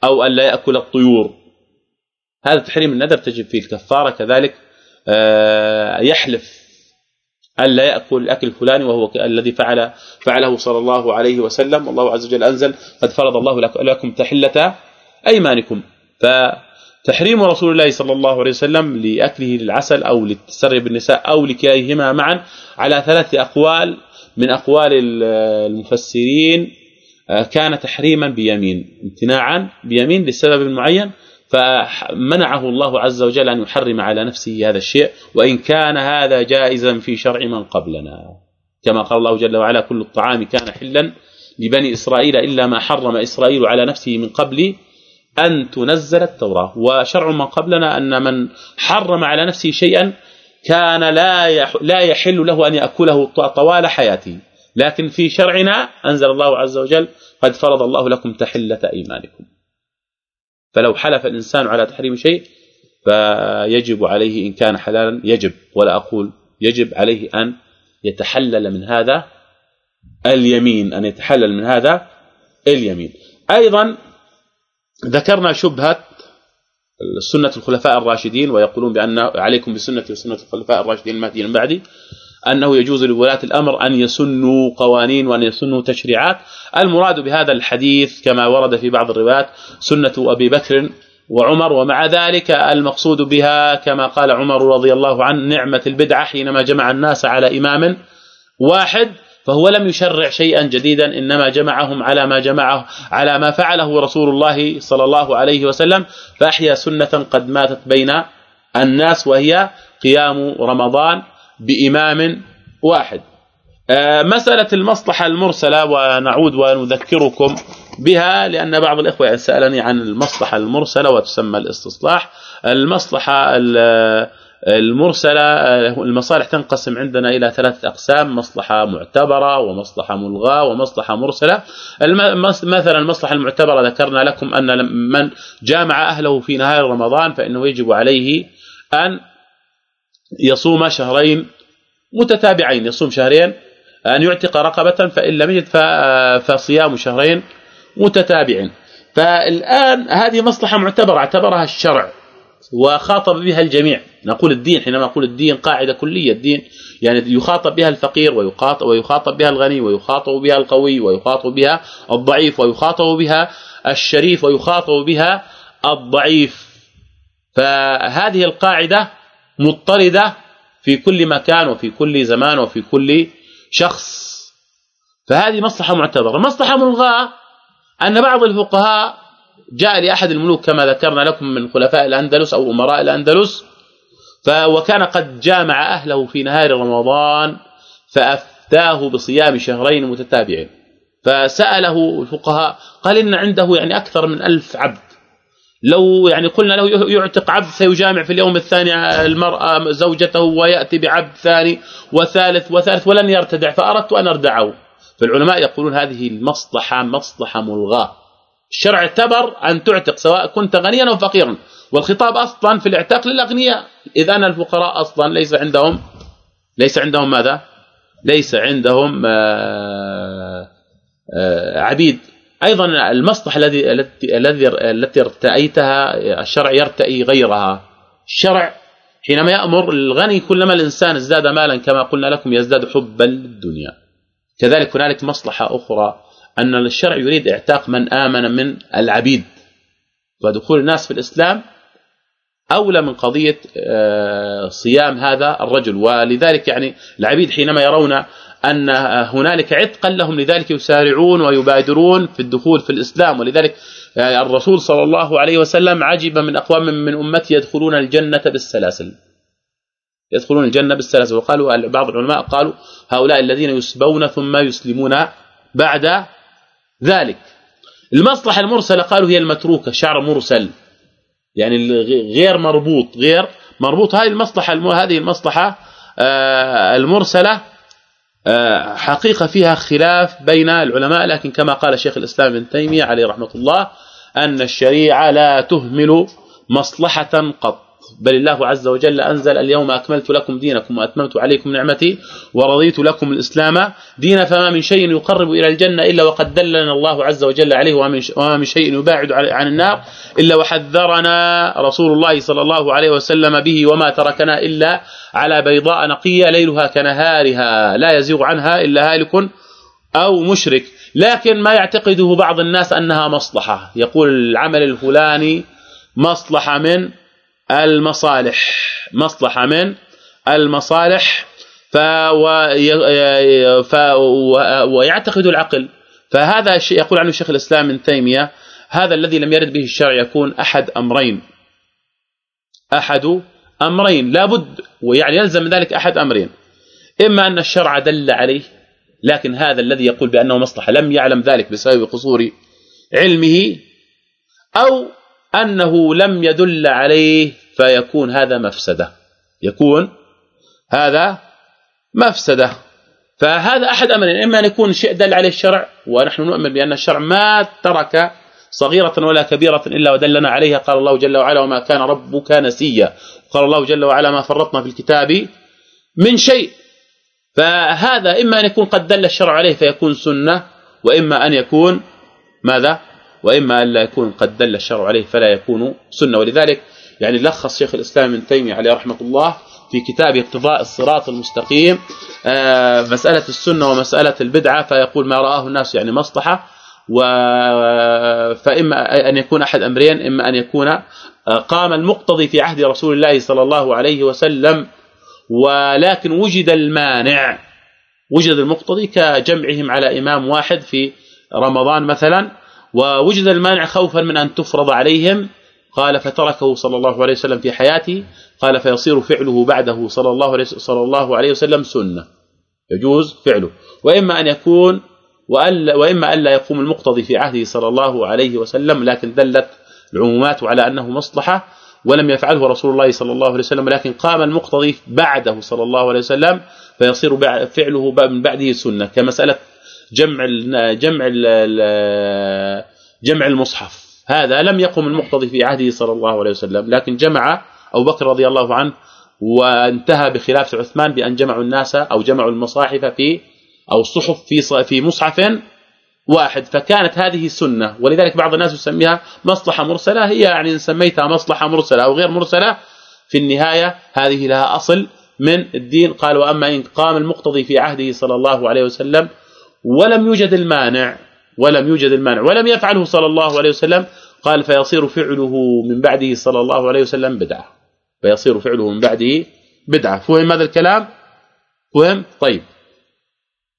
أو ألا يأكل الطيور. هذا تحريم النذر تجب فيه الكفارة كذلك. يحلف ألا يأكل الأكل الفلاني وهو الذي فعل فعله صلى الله عليه وسلم. والله عز وجل أنزل قد فرض الله لكم تحلة أيمانكم. فتحريم رسول الله صلى الله عليه وسلم لأكله للعسل أو للتسري بالنساء أو لكليهما معا على ثلاث أقوال. من أقوال المفسرين آه، كان تحريما بيمين امتناعا بيمين لسبب معين فمنعه الله عز وجل أن يحرم على نفسه هذا الشيء وإن كان هذا جائزا في شرع من قبلنا. كما قال الله جل وعلا كل الطعام كان حلا لبني إسرائيل إلا ما حرم إسرائيل على نفسه من قبل أن تنزل التوراة. وشرع من قبلنا أن من حرم على نفسه شيئا كان لا لا يحل له أن يأكله طوال حياته. لكن في شرعنا أنزل الله عز وجل قد فرض الله لكم تحلة أيمانكم. فلو حلف الإنسان على تحريم شيء فيجب عليه إن كان حلالا يجب. ولا أقول يجب عليه أن يتحلل من هذا اليمين أن يتحلل من هذا اليمين. أيضا ذكرنا شبهة سنة الخلفاء الراشدين ويقولون بأن عليكم بسنتي وسنة الخلفاء الراشدين المهديين من بعدي. أنه يجوز لولاة الأمر أن يسنوا قوانين وأن يسنوا تشريعات. المراد بهذا الحديث كما ورد في بعض الروايات سنة أبي بكر وعمر ومع ذلك المقصود بها كما قال عمر رضي الله عنه نعمة البدعة حينما جمع الناس على إمام واحد فهو لم يشرع شيئا جديدا إنما جمعهم على ما جمعه على ما فعله رسول الله صلى الله عليه وسلم. فأحيا سنة قد ماتت بين الناس وهي قيام رمضان. بإمام واحد. آه، مسألة المصلحة المرسلة ونعود ونذكركم بها لأن بعض الإخوة سألني عن المصلحة المرسلة وتسمى الاستصلاح. المصلحة المرسلة آه، المصالح تنقسم عندنا إلى ثلاث أقسام مصلحة معتبرة ومصلحة ملغاة ومصلحة مرسلة. مثلا المصلحة المعتبرة ذكرنا لكم أن من جامع أهله في نهار رمضان فإنه يجب عليه أن يصوم شهرين متتابعين يصوم شهرين أن يعتق رقبة فإن لم يجد فصيام شهرين متتابعين. فالآن هذه مصلحة معتبرة اعتبرها الشرع وخاطب بها الجميع. نقول الدين حينما نقول الدين قاعدة كلية الدين يعني يخاطب بها الفقير ويخاطب ويخاطب بها الغني ويخاطب بها القوي ويخاطب بها الضعيف ويخاطب بها الشريف ويخاطب بها الضعيف. فهذه القاعدة مضطردة في كل مكان وفي كل زمان وفي كل شخص. فهذه مصلحة معتبرة. مصلحة ملغاة أن بعض الفقهاء جاء لأحد الملوك كما ذكرنا لكم من خلفاء الأندلس أو أمراء الأندلس وكان قد جامع أهله في نهار رمضان فأفتاه بصيام شهرين متتابعين. فسأله الفقهاء قال إن عنده يعني أكثر من ألف عبد. لو يعني قلنا له يعتق عبد سيجامع في اليوم الثاني المرأة زوجته ويأتي بعبد ثاني وثالث وثالث ولن يرتدع فأردت أن أردعه. فالعلماء يقولون هذه المصلحة مصلحة ملغاة. الشرع اعتبر أن تعتق سواء كنت غنيا أو فقيرا. والخطاب أصلا في الاعتاق للأغنياء. إذا أن الفقراء أصلا ليس عندهم ليس عندهم ماذا؟ ليس عندهم آه، آه، عبيد. أيضا المصلحة الذي الذي التي ارتأيتها الشرع يرتئي غيرها. الشرع حينما يأمر الغني كلما الإنسان ازداد مالا كما قلنا لكم يزداد حبا للدنيا. كذلك هنالك مصلحة أخرى أن الشرع يريد إعتاق من آمن من العبيد. ودخول الناس في الإسلام أولى من قضية آه، صيام هذا الرجل. ولذلك يعني العبيد حينما يرون أن هنالك عتقا لهم لذلك يسارعون ويبادرون في الدخول في الإسلام. ولذلك يعني الرسول صلى الله عليه وسلم عجب من أقوام من أمتي يدخلون الجنة بالسلاسل. يدخلون الجنة بالسلاسل. وقالوا بعض العلماء قالوا هؤلاء الذين يسبون ثم يسلمون بعد ذلك. المصلحة المرسلة قالوا هي المتروكة شعر مرسل. يعني غير مربوط غير مربوط. هذه المصلحة هذه المصلحة آه، المرسلة حقيقة فيها خلاف بين العلماء لكن كما قال شيخ الإسلام ابن تيمية عليه رحمة الله أن الشريعة لا تهمل مصلحة قط. بل الله عز وجل أنزل اليوم أكملت لكم دينكم وأتممت عليكم نعمتي ورضيت لكم الإسلام دينا فما من شيء يقرب إلى الجنة إلا وقد دلنا الله عز وجل عليه وما من شيء يباعد عن النار إلا وحذرنا رسول الله صلى الله عليه وسلم به وما تركنا إلا على بيضاء نقية ليلها كنهارها لا يزيغ عنها إلا هالك أو مشرك. لكن ما يعتقده بعض الناس أنها مصلحة. يقول العمل الفلاني مصلحة من المصالح مصلحة من؟ المصالح ف ويعتقد العقل. فهذا الشيء يقول عنه شيخ الإسلام ابن تيمية هذا الذي لم يرد به الشرع يكون أحد أمرين. أحد أمرين لابد ويعني يلزم من ذلك أحد أمرين. إما أن الشرع دل عليه لكن هذا الذي يقول بأنه مصلحة لم يعلم ذلك بسبب قصور علمه أو أنه لم يدل عليه فيكون هذا مفسدة. يكون هذا مفسدة. فهذا أحد أمرين إما أن يكون شيء دل عليه الشرع ونحن نؤمن بأن الشرع ما ترك صغيرة ولا كبيرة إلا ودلنا عليها. قال الله جل وعلا وما كان ربك نسيا. قال الله جل وعلا ما فرطنا في الكتاب من شيء. فهذا إما أن يكون قد دل الشرع عليه فيكون سنة وإما أن يكون ماذا؟ وإما أن لا يكون قد دل الشرع عليه فلا يكون سنة. ولذلك يعني لخص شيخ الإسلام ابن تيمية عليه رحمة الله في كتابه اقتضاء الصراط المستقيم آه، مسألة السنة ومسألة البدعة فيقول ما رآه الناس يعني مصلحة و فإما أن يكون أحد أمرين إما أن يكون آه، قام المقتضي في عهد رسول الله صلى الله عليه وسلم ولكن وجد المانع وجد المقتضي كجمعهم على إمام واحد في رمضان مثلا ووجد المانع خوفا من أن تفرض عليهم. قال فتركه صلى الله عليه وسلم في حياته قال فيصير فعله بعده صلى الله عليه صلى الله عليه وسلم سنة. يجوز فعله. وإما أن يكون وإما الا يقوم المقتضي في عهده صلى الله عليه وسلم لكن دلت العمومات على أنه مصلحة ولم يفعله رسول الله صلى الله عليه وسلم لكن قام المقتضي بعده صلى الله عليه وسلم فيصير فعله من بعده سنة. كمسألة جمع جمع جمع المصحف. هذا لم يقم المقتضي في عهده صلى الله عليه وسلم لكن جمع أبو بكر رضي الله عنه وانتهى بخلافه عثمان بأن جمعوا الناس أو جمعوا المصاحف في أو الصحف في في مصحف واحد. فكانت هذه سنة ولذلك بعض الناس يسميها مصلحة مرسلة. هي يعني إن سميتها مصلحة مرسلة أو غير مرسلة في النهاية هذه لها أصل من الدين. قال وأما إن قام المقتضي في عهده صلى الله عليه وسلم ولم يوجد المانع ولم يوجد المانع ولم يفعله صلى الله عليه وسلم قال فيصير فعله من بعده صلى الله عليه وسلم بدعة. فيصير فعله من بعده بدعة. فهم هذا الكلام؟ فهم؟ طيب.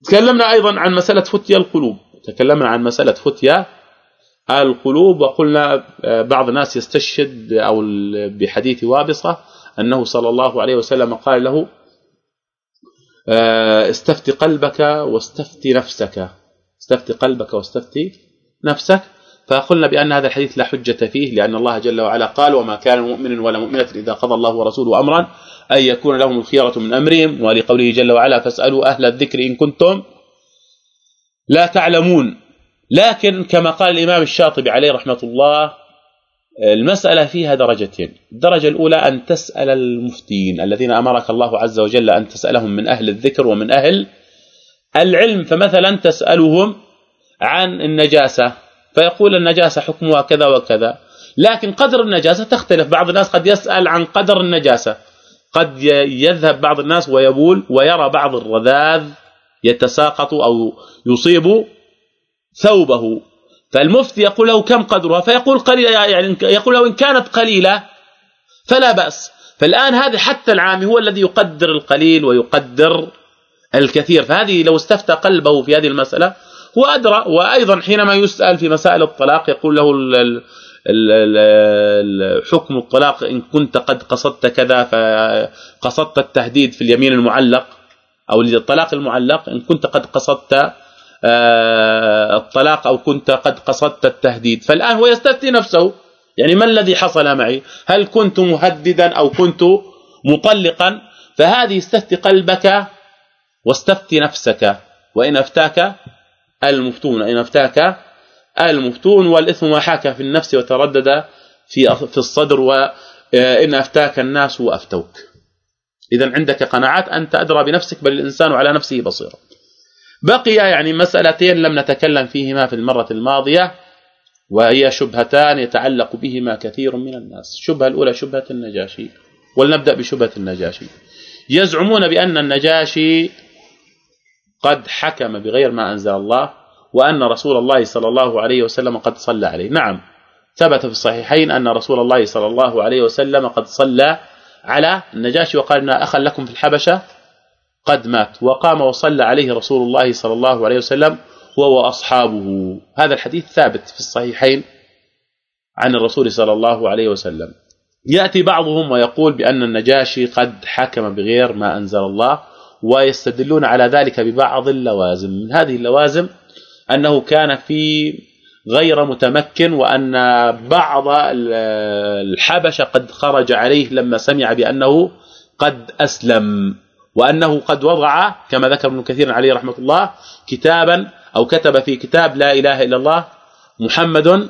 تكلمنا أيضا عن مسألة فتيا القلوب. تكلمنا عن مسألة فتيا القلوب وقلنا بعض الناس يستشهد أو بحديث وابصة أنه صلى الله عليه وسلم قال له آه، استفت قلبك واستفتي نفسك. استفتي قلبك واستفتي نفسك. فقلنا بأن هذا الحديث لا حجة فيه لأن الله جل وعلا قال وما كان مؤمن ولا مؤمنة إذا قضى الله ورسوله أمرا أن يكون لهم الخيرة من أمرهم. ولقوله جل وعلا فاسألوا أهل الذكر إن كنتم لا تعلمون. لكن كما قال الإمام الشاطبي عليه رحمة الله المسألة فيها درجتين. الدرجة الأولى أن تسأل المفتين الذين أمرك الله عز وجل أن تسألهم من أهل الذكر ومن أهل العلم. فمثلا تسألهم عن النجاسة فيقول النجاسة حكمها كذا وكذا. لكن قدر النجاسة تختلف. بعض الناس قد يسأل عن قدر النجاسة. قد يذهب بعض الناس ويبول ويرى بعض الرذاذ يتساقط أو يصيب ثوبه. فالمفتي يقول له كم قدرها؟ فيقول قليله يعني يقول له إن كانت قليلة فلا بأس. فالآن هذا حتى العامي هو الذي يقدر القليل ويقدر الكثير. فهذه لو استفتى قلبه في هذه المسألة هو أدرى. وأيضا حينما يسأل في مسائل الطلاق يقول له حكم الطلاق إن كنت قد قصدت كذا فقصدت التهديد في اليمين المعلق أو الطلاق المعلق إن كنت قد قصدت الطلاق أو كنت قد قصدت التهديد. فالآن هو يستفتي نفسه. يعني ما الذي حصل معي؟ هل كنت مهددا أو كنت مطلقا؟ فهذه استفتي قلبك واستفتي نفسك. وإن أفتاك المفتون. إن أفتاك المفتون والإثم ما حاك في النفس وتردد في في الصدر وان أفتاك الناس وأفتوك. اذا عندك قناعات انت ادرى بنفسك بل الإنسان على نفسه بصيرة. بقي يعني مسألتين لم نتكلم فيهما في المرة الماضية وهي شبهتان يتعلق بهما كثير من الناس. الشبهه الأولى شبهة النجاشي ولنبدأ بشبهة النجاشي. يزعمون بأن النجاشي قد حكم بغير ما أنزل الله وأن رسول الله صلى الله عليه وسلم قد صلى عليه. نعم ثبت في الصحيحين أن رسول الله صلى الله عليه وسلم قد صلى على النجاشي وقال إن أخا لكم في الحبشة قد مات وقام وصلى عليه رسول الله صلى الله عليه وسلم هو واصحابه هذا الحديث ثابت في الصحيحين عن الرسول صلى الله عليه وسلم. يأتي بعضهم ويقول بأن النجاشي قد حكم بغير ما أنزل الله ويستدلون على ذلك ببعض اللوازم. من هذه اللوازم أنه كان في غير متمكن وأن بعض الحبشة قد خرج عليه لما سمع بأنه قد أسلم. وأنه قد وضع كما ذكر ابن كثير عليه رحمة الله كتابا أو كتب في كتاب لا إله إلا الله محمد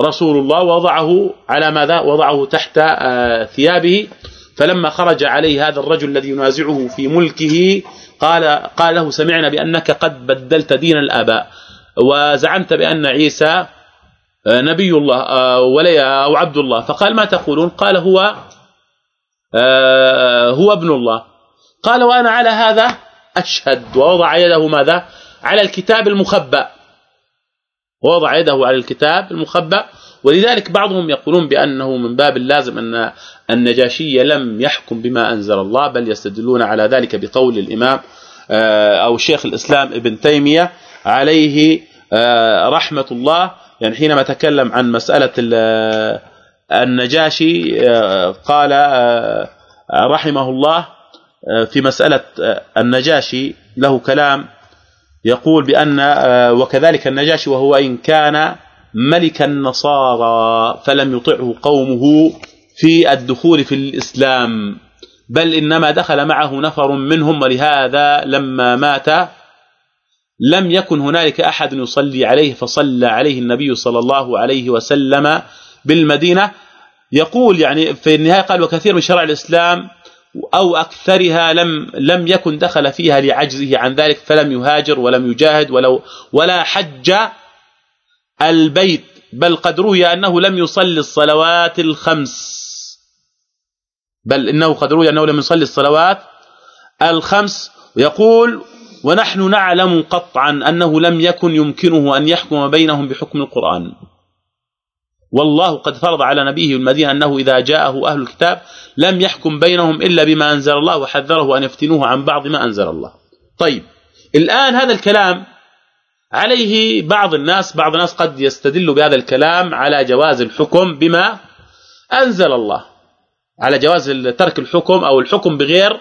رسول الله وضعه على ماذا؟ وضعه تحت آه، ثيابه. فلما خرج عليه هذا الرجل الذي ينازعه في ملكه قال قال له سمعنا بأنك قد بدلت دين الآباء وزعمت بأن عيسى آه، نبي الله آه، ولي أو عبد الله. فقال ما تقولون؟ قال هو هو ابن الله. قال وأنا على هذا أشهد ووضع يده ماذا؟ على الكتاب المخبأ. ووضع يده على الكتاب المخبأ. ولذلك بعضهم يقولون بأنه من باب اللازم أن النجاشي لم يحكم بما أنزل الله بل يستدلون على ذلك بقول الإمام آه، أو شيخ الإسلام ابن تيمية عليه آه، رحمة الله. يعني حينما تكلم عن مسألة النجاشي آه، قال رحمه الله في مسألة آه، النجاشي له كلام يقول بأن آه، وكذلك النجاشي وهو إن كان ملك النصارى فلم يطعه قومه في الدخول في الإسلام بل إنما دخل معه نفر منهم ولهذا لما مات لم يكن هنالك أحد يصلي عليه فصلى عليه النبي صلى الله عليه وسلم بالمدينة. يقول يعني في النهاية قال وكثير من شرع الإسلام أو أكثرها لم لم يكن دخل فيها لعجزه عن ذلك فلم يهاجر ولم يجاهد ولو ولا حج البيت بل قد روي أنه لم يصلي الصلوات الخمس. بل إنه قد روي أنه لم يصلي الصلوات الخمس. يقول ونحن نعلم قطعا أنه لم يكن يمكنه أن يحكم بينهم بحكم القرآن. والله قد فرض على نبيه المدينة أنه إذا جاءه أهل الكتاب لم يحكم بينهم إلا بما أنزل الله وحذره أن يفتنوه عن بعض ما أنزل الله. طيب الآن هذا الكلام عليه بعض الناس بعض الناس قد يستدل بهذا الكلام على جواز الحكم بما أنزل الله على جواز ترك الحكم أو الحكم بغير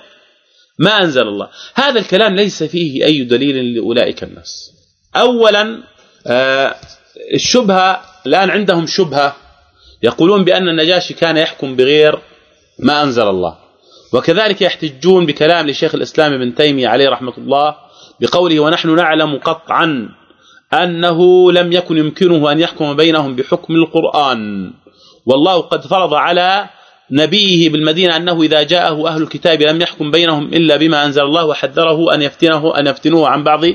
ما أنزل الله. هذا الكلام ليس فيه أي دليل لأولئك الناس. اولا آه، الشبهة الآن عندهم شبهة يقولون بأن النجاشي كان يحكم بغير ما أنزل الله. وكذلك يحتجون بكلام لشيخ الإسلام ابن تيمية عليه رحمة الله بقوله ونحن نعلم قطعا أنه لم يكن يمكنه أن يحكم بينهم بحكم القرآن. والله قد فرض على نبيه بالمدينة أنه إذا جاءه أهل الكتاب لم يحكم بينهم إلا بما أنزل الله وحذره أن يفتنه أن يفتنوه عن بعض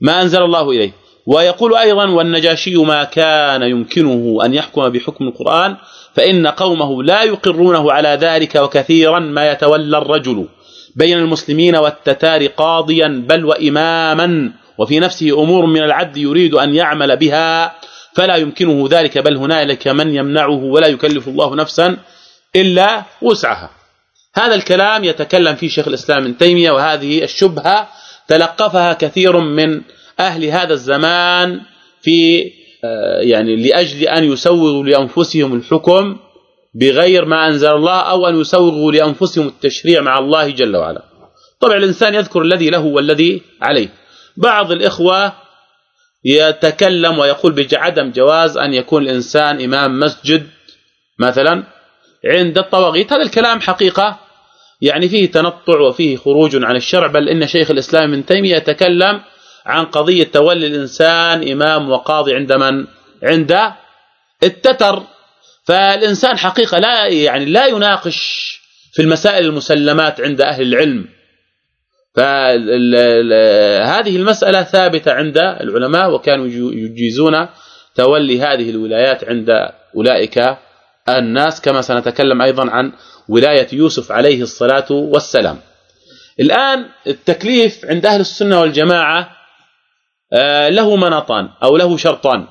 ما أنزل الله إليه. ويقول أيضا والنجاشي ما كان يمكنه أن يحكم بحكم القرآن فإن قومه لا يقرونه على ذلك وكثيرا ما يتولى الرجل بين المسلمين والتتار قاضيا بل وإماما وفي نفسه أمور من العدل يريد أن يعمل بها فلا يمكنه ذلك بل هنالك من يمنعه ولا يكلف الله نفسا إلا وسعها. هذا الكلام يتكلم فيه شيخ الإسلام ابن تيمية وهذه الشبهة تلقفها كثير من أهل هذا الزمان في آه، يعني لأجل أن يسوغوا لأنفسهم الحكم بغير ما أنزل الله أو أن يسوغوا لأنفسهم التشريع مع الله جل وعلا. طبعا الإنسان يذكر الذي له والذي عليه. بعض الإخوة يتكلم ويقول بعدم جواز أن يكون الإنسان إمام مسجد مثلا عند الطواغيت. هذا الكلام حقيقة يعني فيه تنطع وفيه خروج عن الشرع بل إن شيخ الإسلام ابن تيمية يتكلم عن قضية تولي الإنسان إمام وقاضي عند من؟ عند التتر. فالإنسان حقيقة لا يعني لا يناقش في المسائل المسلمات عند أهل العلم. فهذه المسألة ثابتة عند العلماء وكانوا يجيزون تولي هذه الولايات عند أولئك الناس كما سنتكلم أيضا عن ولاية يوسف عليه الصلاة والسلام. الآن التكليف عند أهل السنة والجماعة له مناطان أو له شرطان.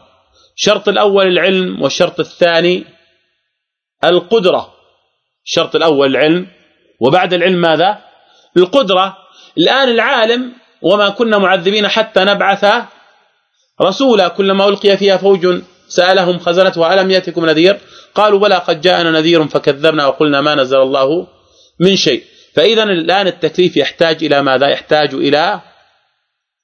الشرط الأول العلم والشرط الثاني القدرة. الشرط الأول العلم. وبعد العلم ماذا؟ القدرة. الآن العالم وما كنا معذبين حتى نبعث رسولا. كلما ألقي فيها فوج سألهم خزنتها ألم يأتكم نذير؟ قالوا بلى قد جاءنا نذير فكذبنا وقلنا ما نزل الله من شيء. فاذا الآن التكليف يحتاج إلى ماذا؟ يحتاج إلى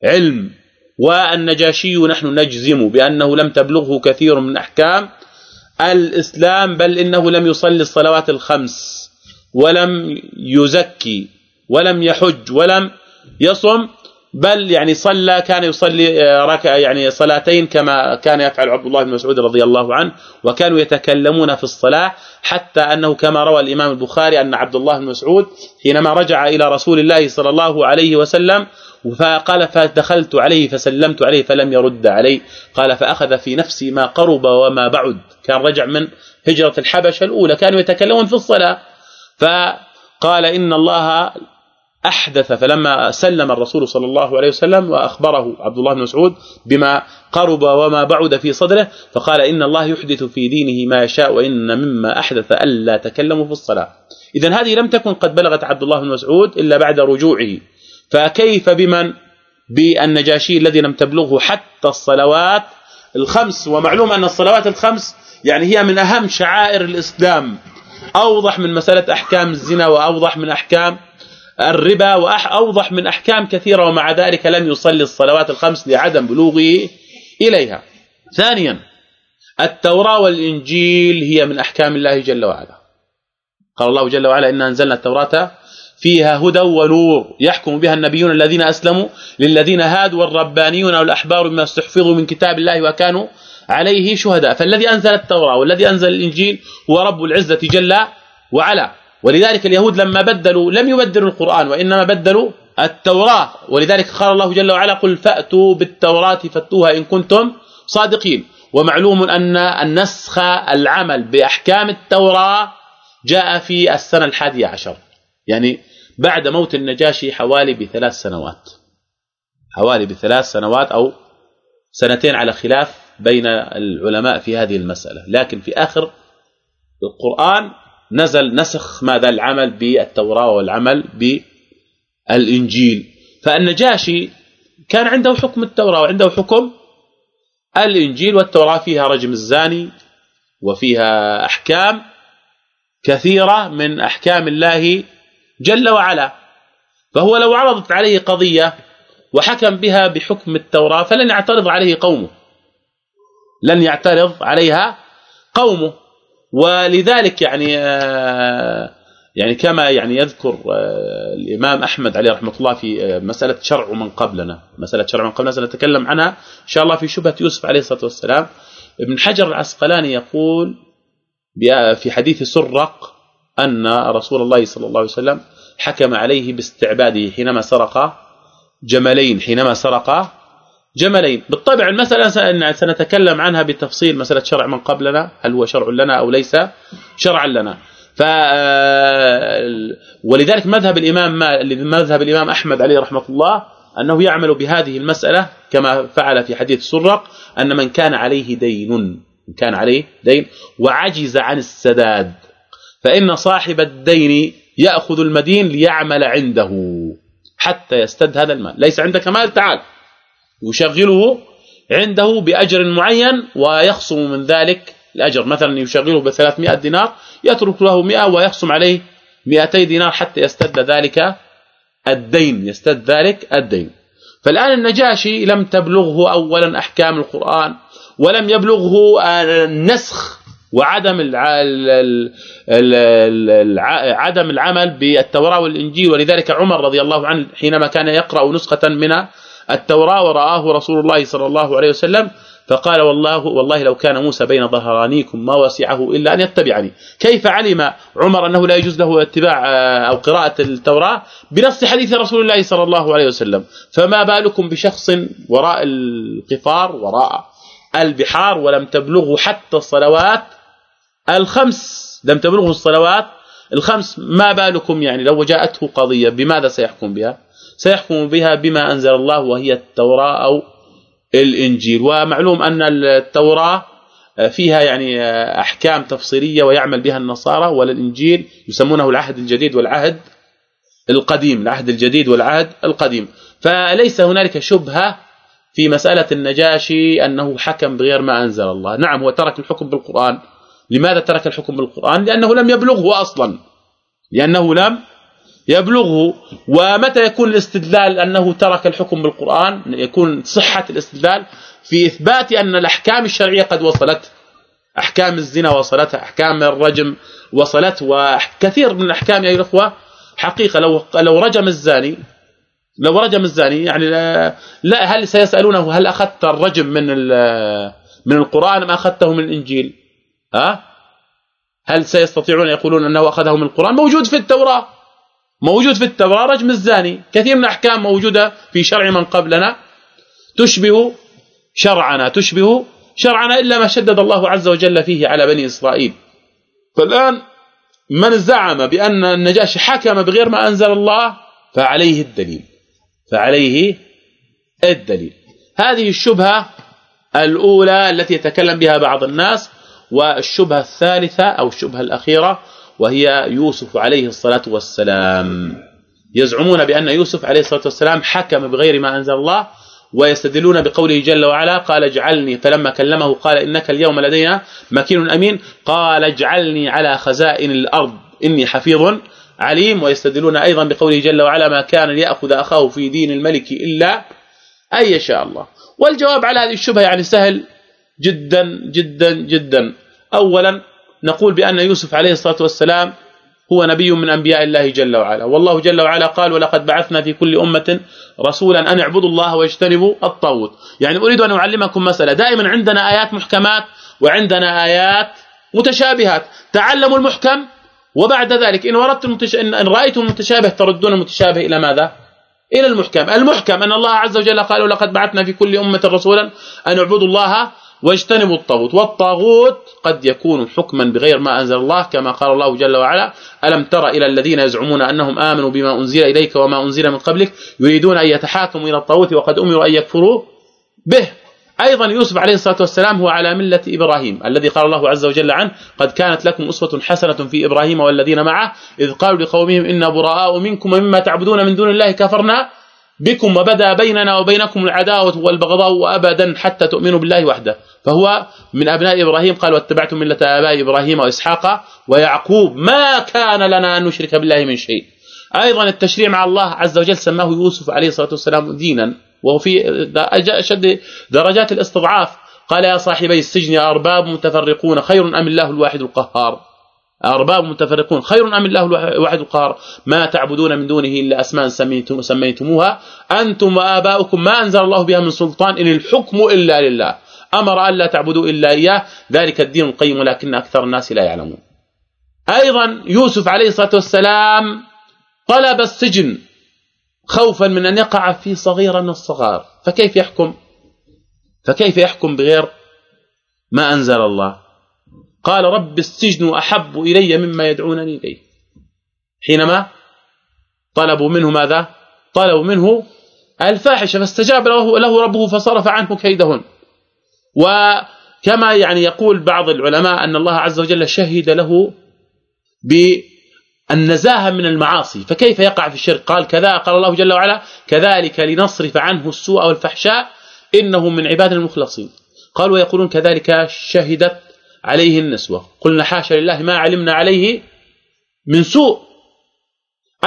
علم. والنجاشي نحن نجزم بأنه لم تبلغه كثير من أحكام الإسلام بل إنه لم يصلي الصلوات الخمس ولم يزكي ولم يحج ولم يصم بل يعني صلى كان يصلي آه، ركع يعني صلاتين كما كان يفعل عبد الله بن مسعود رضي الله عنه وكانوا يتكلمون في الصلاة حتى أنه كما روى الإمام البخاري أن عبد الله بن مسعود حينما رجع إلى رسول الله صلى الله عليه وسلم فقال فدخلت عليه فسلمت عليه فلم يرد علي. قال فأخذ في نفسي ما قرب وما بعد. كان رجع من هجرة الحبشة الأولى كانوا يتكلمون في الصلاة. فقال إن الله أحدث فلما سلم الرسول صلى الله عليه وسلم وأخبره عبد الله بن مسعود بما قرب وما بعد في صدره فقال إن الله يحدث في دينه ما يشاء وإن مما أحدث ألا تكلموا في الصلاة. اذا هذه لم تكن قد بلغت عبد الله بن مسعود إلا بعد رجوعه. فكيف بمن؟ بالنجاشي الذي لم تبلغه حتى الصلوات الخمس. ومعلوم أن الصلوات الخمس يعني هي من أهم شعائر الإسلام. أوضح من مسألة أحكام الزنا وأوضح من أحكام الربا واوضح من أحكام كثيرة ومع ذلك لم يصلي الصلوات الخمس لعدم بلوغه إليها. ثانيا التوراة والإنجيل هي من أحكام الله جل وعلا. قال الله جل وعلا ان أنزلنا التوراة فيها هدى ونور يحكم بها النبيون الذين أسلموا للذين هادوا والربانيون والأحبار بما استحفظوا من كتاب الله وكانوا عليه شهداء. فالذي أنزل التوراة والذي أنزل الإنجيل هو رب العزة جل وعلا. ولذلك اليهود لما بدلوا لم يبدلوا القرآن وإنما بدلوا التوراة. ولذلك قال الله جل وعلا قل فأتوا بالتوراة فأتوها إن كنتم صادقين ومعلوم أن النسخ العمل بأحكام التوراة جاء في السنة الحادية عشر يعني بعد موت النجاشي حوالي بثلاث سنوات. حوالي بثلاث سنوات أو سنتين على خلاف بين العلماء في هذه المسألة. لكن في آخر القرآن نزل نسخ ماذا العمل بالتوراة والعمل بالإنجيل. فالنجاشي كان عنده حكم التوراة وعنده حكم الإنجيل والتوراة فيها رجم الزاني وفيها أحكام كثيرة من أحكام الله جل وعلا. فهو لو عرضت عليه قضية وحكم بها بحكم التوراة فلن يعترض عليه قومه لن يعترض عليها قومه. ولذلك يعني آه، يعني كما يعني يذكر آه، الإمام أحمد عليه رحمة الله في آه، مسألة شرع من قبلنا. مسألة شرع من قبلنا سنتكلم عنها إن شاء الله في شبهة يوسف عليه الصلاة والسلام. ابن حجر العسقلاني يقول في حديث سرق أن رسول الله صلى الله عليه وسلم حكم عليه باستعباده حينما سرق جملين حينما سرق جملين. بالطبع المساله سنتكلم عنها بتفصيل مسألة شرع من قبلنا هل هو شرع لنا أو ليس شرعا لنا. ف ولذلك مذهب الإمام مذهب الإمام أحمد عليه رحمة الله أنه يعمل بهذه المسألة كما فعل في حديث سرق أن من كان عليه دين من كان عليه دين وعجز عن السداد فإن صاحب الدين يأخذ المدين ليعمل عنده حتى يستد هذا المال. ليس عندك مال تعال. يشغله عنده بأجر معين ويخصم من ذلك الأجر. مثلا يشغله ب 300 دينار يترك له 100 ويخصم عليه 200 دينار حتى يستد ذلك الدين يستد ذلك الدين. فالآن النجاشي لم تبلغه اولا أحكام القرآن ولم يبلغه النسخ وعدم عدم العمل بالتوراه والإنجيل. ولذلك عمر رضي الله عنه حينما كان يقرأ نسخة من التوراة ورآه رسول الله صلى الله عليه وسلم فقال والله والله لو كان موسى بين ظهرانيكم ما وسعه إلا أن يتبعني. كيف علم عمر أنه لا يجوز له اتباع آه، أو قراءة التوراة؟ بنص حديث رسول الله صلى الله عليه وسلم. فما بالكم بشخص وراء القفار وراء البحار ولم تبلغه حتى الصلوات الخمس؟ لم تبلغه الصلوات الخمس ما بالكم يعني؟ لو جاءته قضية بماذا سيحكم بها؟ سيحكم بها بما أنزل الله وهي التوراة أو الإنجيل. ومعلوم أن التوراة فيها يعني أحكام تفصيلية ويعمل بها النصارى والإنجيل يسمونه العهد الجديد والعهد القديم العهد الجديد والعهد القديم. فليس هنالك شبهة في مسألة النجاشي أنه حكم بغير ما أنزل الله. نعم هو ترك الحكم بالقرآن. لماذا ترك الحكم بالقرآن؟ لأنه لم يبلغه أصلا. لأنه لم يبلغه ومتى يكون الاستدلال أنه ترك الحكم بالقرآن؟ يكون صحة الاستدلال في إثبات أن الأحكام الشرعية قد وصلت. أحكام الزنا وصلتها أحكام الرجم وصلت وكثير من الأحكام يا اخوه حقيقة. لو لو رجم الزاني لو رجم الزاني يعني لا, لا هل سيسألونه هل أخذت الرجم من من القرآن أم أخذته من الإنجيل؟ ها؟ هل سيستطيعون يقولون أنه أخذه من القرآن؟ موجود في التوراة. موجود في التوراه رجم الزاني. كثير من الأحكام موجودة في شرع من قبلنا. تشبه شرعنا تشبه شرعنا إلا ما شدد الله عز وجل فيه على بني إسرائيل. فالآن من زعم بأن النجاشي حكم بغير ما أنزل الله فعليه الدليل. فعليه الدليل. هذه الشبهة الأولى التي يتكلم بها بعض الناس والشبهة الثالثة أو الشبهة الأخيرة وهي يوسف عليه الصلاة والسلام. يزعمون بأن يوسف عليه الصلاة والسلام حكم بغير ما أنزل الله ويستدلون بقوله جل وعلا قال اجعلني فلما كلمه قال إنك اليوم لدينا مكين أمين قال اجعلني على خزائن الأرض إني حفيظ عليم. ويستدلون أيضا بقوله جل وعلا ما كان ليأخذ أخاه في دين الملك إلا أن يشاء الله. والجواب على هذه الشبهة يعني سهل جدا جدا جدا. اولا نقول بأن يوسف عليه الصلاة والسلام هو نبي من أنبياء الله جل وعلا. والله جل وعلا قال ولقد بعثنا في كل أمة رسولا أن اعبدوا الله واجتنبوا الطاغوت. يعني أريد أن أعلمكم مسألة. دائما عندنا آيات محكمات وعندنا آيات متشابهات. تعلموا المحكم وبعد ذلك إن وردت المتش... ان رأيتم المتشابه تردون المتشابه إلى ماذا؟ إلى المحكم. المحكم أن الله عز وجل قال ولقد بعثنا في كل أمة رسولا أن اعبدوا الله واجتنبوا الطاغوت. والطاغوت قد يكون حكما بغير ما أنزل الله كما قال الله جل وعلا ألم تر إلى الذين يزعمون أنهم آمنوا بما أنزل إليك وما أنزل من قبلك يريدون أن يتحاكموا إلى الطاغوت وقد أمروا أن يكفروا به. أيضا يوسف عليه الصلاة والسلام هو على ملة إبراهيم الذي قال الله عز وجل عنه قد كانت لكم أسوة حسنة في إبراهيم والذين معه إذ قالوا لقومهم أنا براء منكم ومما تعبدون من دون الله كفرنا بكم وبدا بيننا وبينكم العداوة والبغضاء ابدا حتى تؤمنوا بالله وحده. فهو من أبناء إبراهيم قال واتبعتم ملة آباء إبراهيم وإسحاق ويعقوب. ما كان لنا أن نشرك بالله من شيء. أيضا التشريع مع الله عز وجل سماه يوسف عليه الصلاة والسلام دينا. وهو في أشد درجات الاستضعاف. قال يا صاحبي السجن أرباب متفرقون خير أم الله الواحد القهار؟ أرباب متفرقون خير أم الله الواحد القهار؟ ما تعبدون من دونه إلا أسماء سميتم سميتموها. أنتم وآباؤكم ما أنزل الله بها من سلطان إن الحكم إلا لله. أمر الا تعبدوا إلا إياه. ذلك الدين القيم ولكن أكثر الناس لا يعلمون. أيضا يوسف عليه الصلاة والسلام طلب السجن خوفا من أن يقع في صغيره من الصغار. فكيف يحكم؟ فكيف يحكم بغير ما أنزل الله؟ قال رب السجن أحب إلي مما يدعونني إليه. حينما طلبوا منه ماذا؟ طلبوا منه الفاحشة فاستجاب له له ربه فصرف عنه كيدهن. وكما يعني يقول بعض العلماء أن الله عز وجل شهد له بالنزاهة من المعاصي. فكيف يقع في الشرك؟ قال كذا قال الله جل وعلا كذلك لنصرف عنه السوء والفحشاء إنه من عباد المخلصين. قال ويقولون كذلك شهدت عليه النسوة. قلنا حاشا لله ما علمنا عليه من سوء.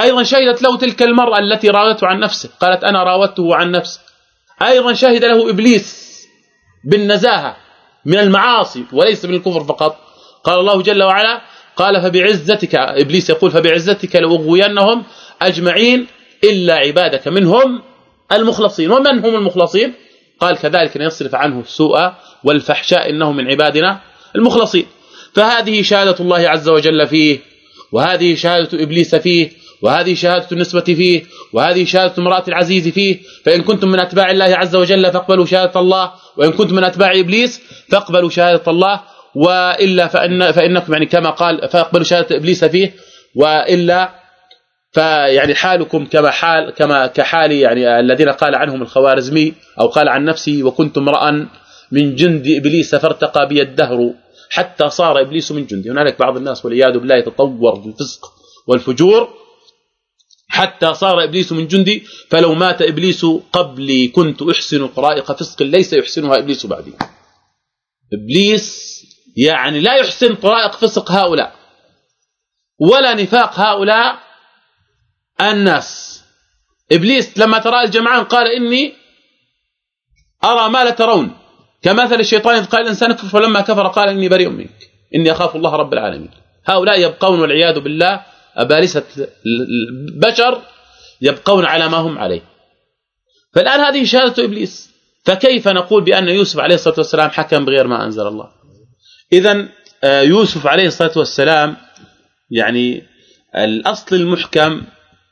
أيضا شهدت له تلك المرأة التي راودته عن نفسه. قالت أنا راودته عن نفسه أيضا شهد له إبليس. بالنزاهة من المعاصي وليس من الكفر فقط. قال الله جل وعلا قال فبعزتك إبليس يقول فبعزتك لأغوينهم أجمعين إلا عبادك منهم المخلصين. ومن هم المخلصين؟ قال كذلك نصرف عنه السوء والفحشاء إنه من عبادنا المخلصين. فهذه شهادة الله عز وجل فيه وهذه شهادة إبليس فيه وهذه شهادة النسبة فيه وهذه شهادة امرأة العزيز فيه. فإن كنتم من أتباع الله عز وجل فاقبلوا شهادة الله وإن كنتم من أتباع إبليس فاقبلوا شهادة الله. وإلا فان فإنكم يعني كما قال فاقبلوا شهادة إبليس فيه. وإلا فيعني حالكم كما حال كما كحال يعني الذين قال عنهم الخوارزمي أو قال عن نفسه وكنت امرأ من جند إبليس فارتقى بي الدهر حتى صار إبليس من جندي. هنالك بعض الناس والعياذ بالله يتطور في الفسق والفجور. حتى صار إبليس من جندي فلو مات إبليس قبلي كنت أحسن طرائق فسق ليس يحسنها إبليس بعدي. إبليس يعني لا يحسن طرائق فسق هؤلاء ولا نفاق هؤلاء الناس. إبليس لما ترى الجمعان قال إني أرى ما لا ترون. كمثل الشيطان إذ قال الإنسان اكفر فلما كفر قال إني بريء منك إني أخاف الله رب العالمين. هؤلاء يبقون والعياذ بالله أبالسة البشر يبقون على ما هم عليه. فالآن هذه شهاده إبليس. فكيف نقول بأن يوسف عليه الصلاة والسلام حكم بغير ما أنزل الله؟ اذا آه، يوسف عليه الصلاة والسلام يعني الأصل المحكم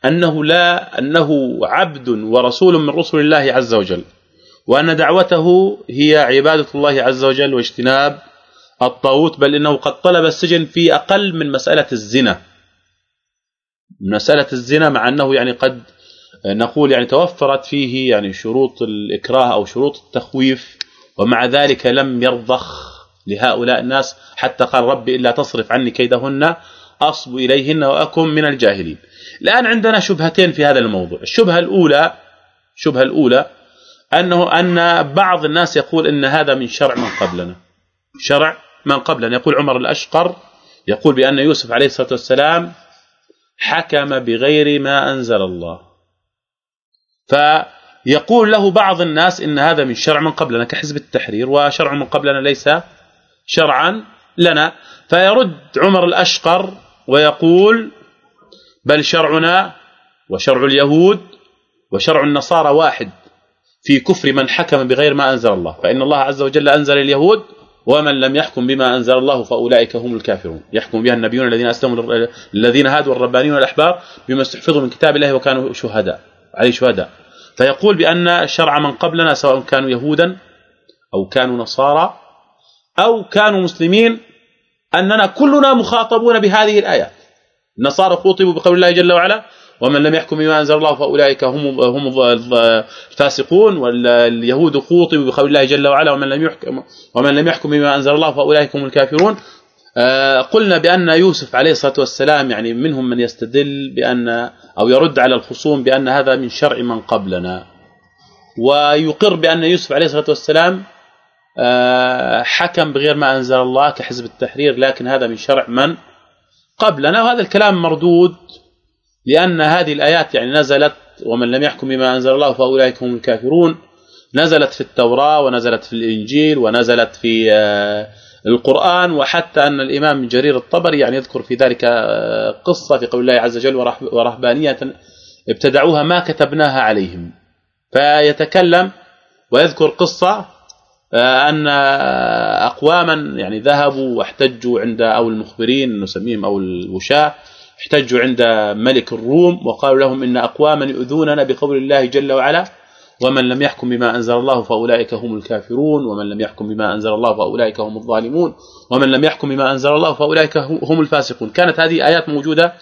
أنه لا أنه عبد ورسول من رسل الله عز وجل وأن دعوته هي عبادة الله عز وجل واجتناب الطاغوت بل إنه قد طلب السجن في أقل من مسألة الزنا. مسألة الزنا مع أنه يعني قد نقول يعني توفرت فيه يعني شروط الإكراه أو شروط التخويف ومع ذلك لم يرضخ لهؤلاء الناس حتى قال ربي إلا تصرف عني كيدهن أصب إليهن وأكن من الجاهلين. الآن عندنا شبهتين في هذا الموضوع. الشبهة الأولى الشبهة الأولى أنه أن بعض الناس يقول إن هذا من شرع من قبلنا. شرع من قبلنا. يقول عمر الأشقر يقول بأن يوسف عليه الصلاة والسلام حكم بغير ما أنزل الله. فيقول له بعض الناس إن هذا من شرع من قبلنا كحزب التحرير وشرع من قبلنا ليس شرعا لنا. فيرد عمر الأشقر ويقول بل شرعنا وشرع اليهود وشرع النصارى واحد في كفر من حكم بغير ما أنزل الله. فإن الله عز وجل أنزل اليهود ومن لم يحكم بما أنزل الله فأولئك هم الكافرون. يحكم بها النبيون الذين أسلموا الذين هادوا الربانيون والاحبار بما استحفظوا من كتاب الله وكانوا شهداء عليه شهداء. فيقول بأن شرع من قبلنا سواء كانوا يهودا أو كانوا نصارى أو كانوا مسلمين أننا كلنا مخاطبون بهذه الايات النصارى خاطبوا بقول الله جل وعلا ومن لم يحكم بما أنزل الله فأولئك هم هم الفاسقون واليهود خوطبوا بقول الله جل وعلا ومن لم يحكم ومن لم يحكم بما أنزل الله فأولئك هم الكافرون. آه، قلنا بأن يوسف عليه الصلاة والسلام يعني منهم من يستدل بان أو يرد على الخصوم بأن هذا من شرع من قبلنا. ويقر بأن يوسف عليه الصلاة والسلام آه، حكم بغير ما أنزل الله كحزب التحرير لكن هذا من شرع من قبلنا. وهذا الكلام مردود لأن هذه الآيات يعني نزلت ومن لم يحكم بما أنزل الله فأولئك هم الكافرون. نزلت في التوراة ونزلت في الإنجيل ونزلت في آه، القرآن وحتى أن الإمام جرير الطبري يعني يذكر في ذلك آه، قصة في قول الله عز وجل ورهبانية ابتدعوها ما كتبناها عليهم. فيتكلم ويذكر قصة آه، أن أقواما يعني ذهبوا واحتجوا عند أو المخبرين نسميهم أو الوشاة احتجوا عند ملك الروم وقالوا لهم إن أقواما يؤذوننا بقول الله جل وعلا ومن لم يحكم بما أنزل الله فأولئك هم الكافرون ومن لم يحكم بما أنزل الله فأولئك هم الظالمون ومن لم يحكم بما أنزل الله فأولئك هم الفاسقون. كانت هذه آيات موجودة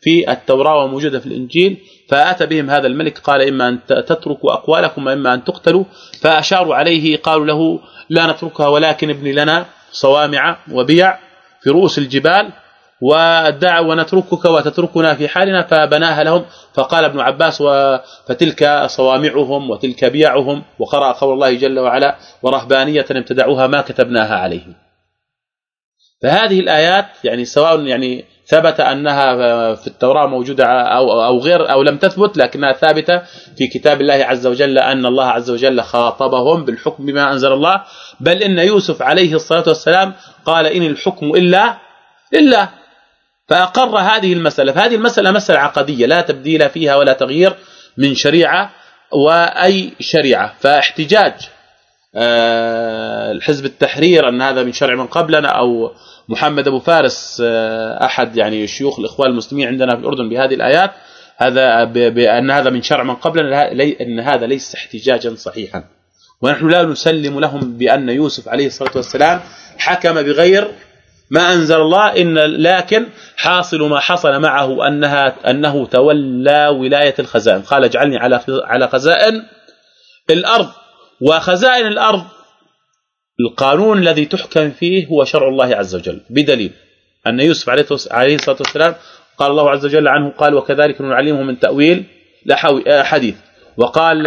في التوراة وموجودة في الإنجيل فأتى بهم هذا الملك قال إما أن تتركوا أقوالكم وإما أن تقتلوا فأشاروا عليه قالوا له لا نتركها ولكن ابني لنا صوامع وبيع في رؤوس الجبال ودع ونتركك وتتركنا في حالنا فبناها لهم. فقال ابن عباس فتلك صوامعهم وتلك بيعهم وقرأ قول الله جل وعلا ورهبانية ابتدعوها ما كتبناها عليهم. فهذه الآيات يعني سواء يعني ثبت أنها في التوراة موجودة أو أو غير أو لم تثبت لكنها ثابتة في كتاب الله عز وجل أن الله عز وجل خاطبهم بالحكم بما أنزل الله. بل إن يوسف عليه الصلاة والسلام قال إن الحكم إلا الا فأقر هذه المسألة فهذه المسألة مسألة عقدية لا تبديل فيها ولا تغيير من شريعة وأي شريعة. فاحتجاج آه، الحزب التحرير أن هذا من شرع من قبلنا أو محمد أبو فارس آه، أحد يعني شيوخ الإخوان المسلمين عندنا في الأردن بهذه الآيات هذا بان هذا من شرع من قبلنا إن هذا ليس احتجاجا صحيحا. ونحن لا نسلم لهم بأن يوسف عليه الصلاة والسلام حكم بغير ما أنزل الله إن لكن حاصل ما حصل معه انها أنه تولى ولاية الخزائن. قال اجعلني على على خزائن الأرض. وخزائن الأرض القانون الذي تحكم فيه هو شرع الله عز وجل بدليل أن يوسف عليه الصلاة والسلام قال الله عز وجل عنه قال وكذلك نعلمه من تأويل حديث. وقال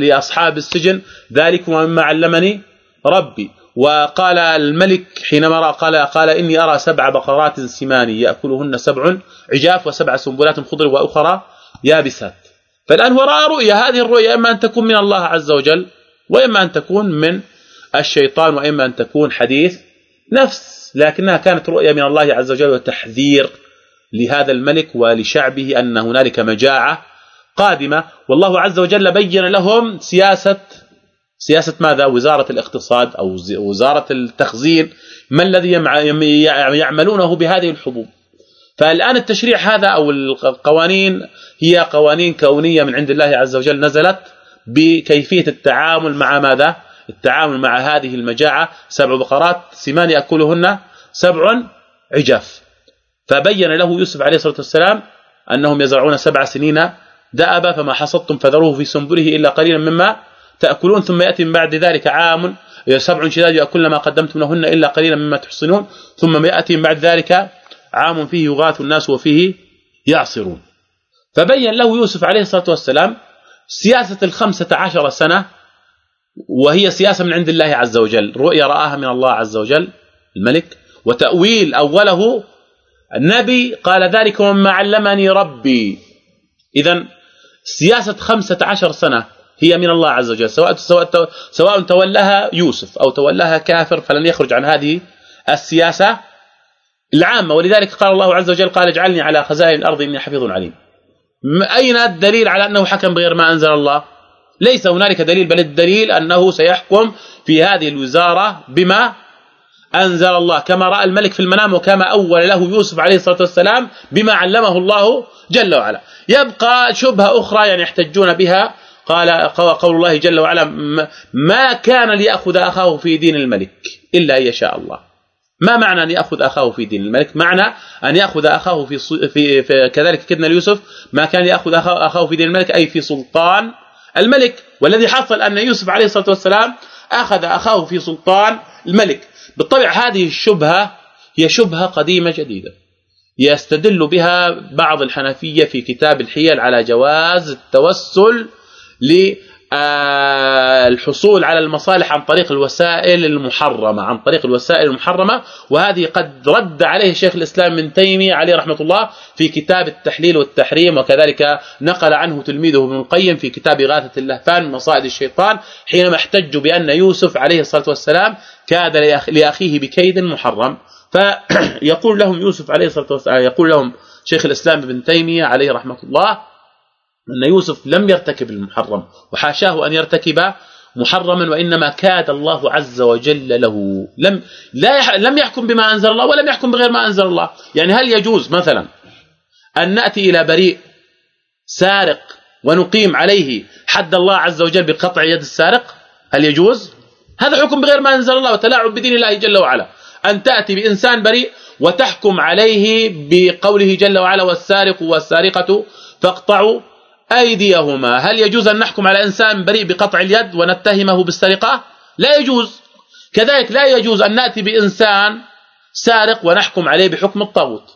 لأصحاب السجن ذلك مما علمني ربي. وقال الملك حينما قال قال إني أرى سبع بقرات سمان يأكلهن سبع عجاف وسبع سنبلات خضر وأخرى يابسات. فالآن هو رأى رؤيا هذه الرؤيا إما أن تكون من الله عز وجل وإما أن تكون من الشيطان وإما أن تكون حديث نفس لكنها كانت رؤيا من الله عز وجل وتحذير لهذا الملك ولشعبه أن هنالك مجاعة قادمة. والله عز وجل بين لهم سياسة سياسة ماذا؟ وزارة الاقتصاد أو وزارة التخزين ما الذي يعملونه بهذه الحبوب؟ فالآن التشريع هذا أو القوانين هي قوانين كونية من عند الله عز وجل نزلت بكيفية التعامل مع ماذا؟ التعامل مع هذه المجاعة. سبع بقرات سمان ياكلهن سبع عجاف. فبين له يوسف عليه الصلاة والسلام أنهم يزرعون سبع سنين دأب فما حصدتم فذروه في سنبله إلا قليلا مما تأكلون ثم يأتي من بعد ذلك عام سبع شداد يأكلن ما قدمتم لهن إلا قليلا مما تحصنون. ثم يأتي من بعد ذلك عام فيه يغاث الناس وفيه يعصرون. فبين له يوسف عليه الصلاة والسلام سياسة الخمسة عشر سنة وهي سياسة من عند الله عز وجل. رؤيا رآها من الله عز وجل الملك. وتأويل أوله النبي قال ذلك مما علمني ربي. اذا سياسة خمسة عشر سنة هي من الله عز وجل. سواء سواء سواء تولاها يوسف أو تولاها كافر فلن يخرج عن هذه السياسة العامة. ولذلك قال الله عز وجل قال اجعلني على خزائن الأرض إني حفيظ عليم. أين الدليل على أنه حكم بغير ما أنزل الله؟ ليس هنالك دليل بل الدليل أنه سيحكم في هذه الوزارة بما أنزل الله. كما رأى الملك في المنام وكما أول له يوسف عليه الصلاة والسلام بما علمه الله جل وعلا. يبقى شبهة أخرى يعني يحتجون بها قال قول الله جل وعلا ما كان ليأخذ أخاه في دين الملك إلا أن يشاء الله. ما معنى أن يأخذ أخاه في دين الملك؟ معنى أن يأخذ أخاه في, في, في كذلك كدنا ليوسف ما كان ليأخذ أخاه في دين الملك أي في سلطان الملك. والذي حصل أن يوسف عليه الصلاة والسلام أخذ أخاه في سلطان الملك. بالطبع هذه الشبهة هي شبهة قديمة جديدة يستدل بها بعض الحنفية في كتاب الحيل على جواز التوسل الحصول على المصالح عن طريق الوسائل المحرمة عن طريق الوسائل المحرمة وهذه قد رد عليه شيخ الإسلام ابن تيمية عليه رحمة الله في كتاب التحليل والتحريم وكذلك نقل عنه تلميذه ابن القيم في كتاب غاثة اللهفان من مصائد الشيطان حينما احتجوا بأن يوسف عليه الصلاة والسلام كاد لأخيه بكيد محرم. فيقول لهم يوسف عليه الصلاة والسلام يقول لهم شيخ الإسلام ابن تيمية عليه رحمة الله أن يوسف لم يرتكب المحرم وحاشاه أن يرتكب محرما وإنما كاد الله عز وجل له. لم لا لم يحكم بما أنزل الله ولم يحكم بغير ما أنزل الله. يعني هل يجوز مثلا أن نأتي إلى بريء سارق ونقيم عليه حد الله عز وجل بقطع يد السارق؟ هل يجوز؟ هذا حكم بغير ما أنزل الله وتلاعب بدين الله جل وعلا. أن تأتي بإنسان بريء وتحكم عليه بقوله جل وعلا والسارق والسارقة فاقطعوا أيديهما. هل يجوز أن نحكم على إنسان بريء بقطع اليد ونتهمه بالسرقة؟ لا يجوز. كذلك لا يجوز أن نأتي بإنسان سارق ونحكم عليه بحكم الطاغوت.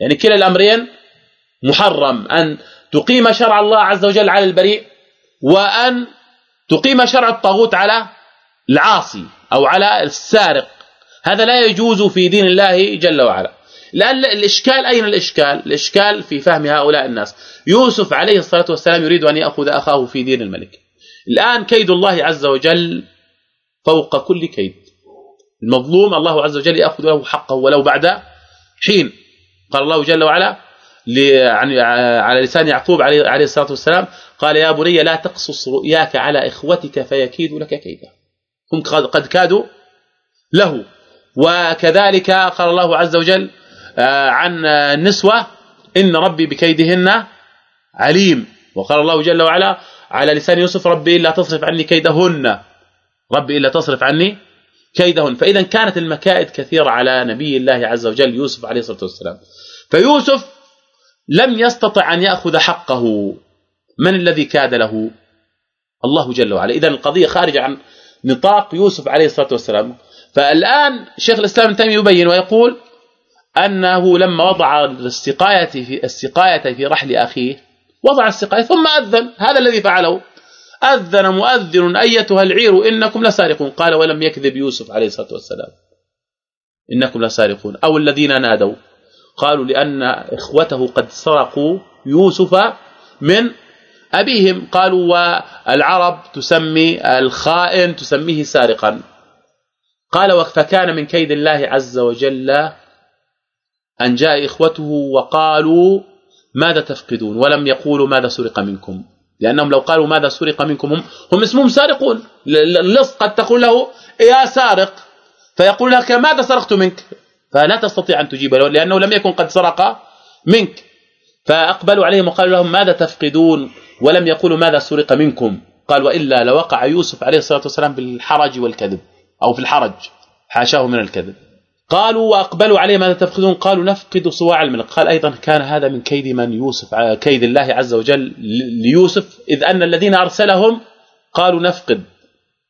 يعني كلا الأمرين محرم. أن تقيم شرع الله عز وجل على البريء وأن تقيم شرع الطاغوت على العاصي أو على السارق. هذا لا يجوز في دين الله جل وعلا. لأن الإشكال أين الإشكال؟ الإشكال في فهم هؤلاء الناس. يوسف عليه الصلاة والسلام يريد أن يأخذ أخاه في دين الملك. الآن كيد الله عز وجل فوق كل كيد. المظلوم الله عز وجل يأخذ له حقه ولو بعد حين. قال الله جل وعلا على لسان يعقوب عليه الصلاة والسلام قال يا بني لا تقصص رؤياك على إخوتك فيكيدوا لك كيدا. هم قد كادوا له. وكذلك قال الله عز وجل عن النسوة. إن ربي بكيدهن عليم. وقال الله جل وعلا على لسان يوسف ربي إلا تصرف عني كيدهن. ربي إلا تصرف عني كيدهن. فإذا كانت المكائد كثيرة على نبي الله عز وجل يوسف عليه الصلاة والسلام. فيوسف لم يستطع أن يأخذ حقه. من الذي كاد له؟ الله جل وعلا. إذا القضية خارجه عن نطاق يوسف عليه الصلاة والسلام. فالآن شيخ الإسلام ابن تيمية يبين ويقول أنه لما وضع السقايه في السقايه في رحل أخيه وضع السقايه ثم أذن. هذا الذي فعله. أذن مؤذن أيتها العير إنكم لسارقون. قال ولم يكذب يوسف عليه الصلاة والسلام. إنكم لسارقون. أو الذين نادوا. قالوا لأن إخوته قد سرقوا يوسف من أبيهم. قالوا والعرب تسمي الخائن تسميه سارقا. قال فكان من كيد الله عز وجل أن جاء إخوته وقالوا ماذا تفقدون ولم يقولوا ماذا سرق منكم لأنهم لو قالوا ماذا سرق منكم هم هم اسمهم سارقون اللص قد تقول له يا سارق فيقول لك ماذا سرقت منك فلا تستطيع أن تجيب له لأنه لم يكن قد سرق منك فأقبلوا عليهم وقالوا لهم ماذا تفقدون ولم يقولوا ماذا سرق منكم قال وإلا لوقع يوسف عليه الصلاة والسلام بالحرج والكذب أو في الحرج حاشاه من الكذب قالوا وأقبلوا عليه ماذا تفقدون؟ قالوا نفقد صواع الملك. قال أيضا كان هذا من كيد من يوسف كيد الله عز وجل ليوسف إذ أن الذين أرسلهم قالوا نفقد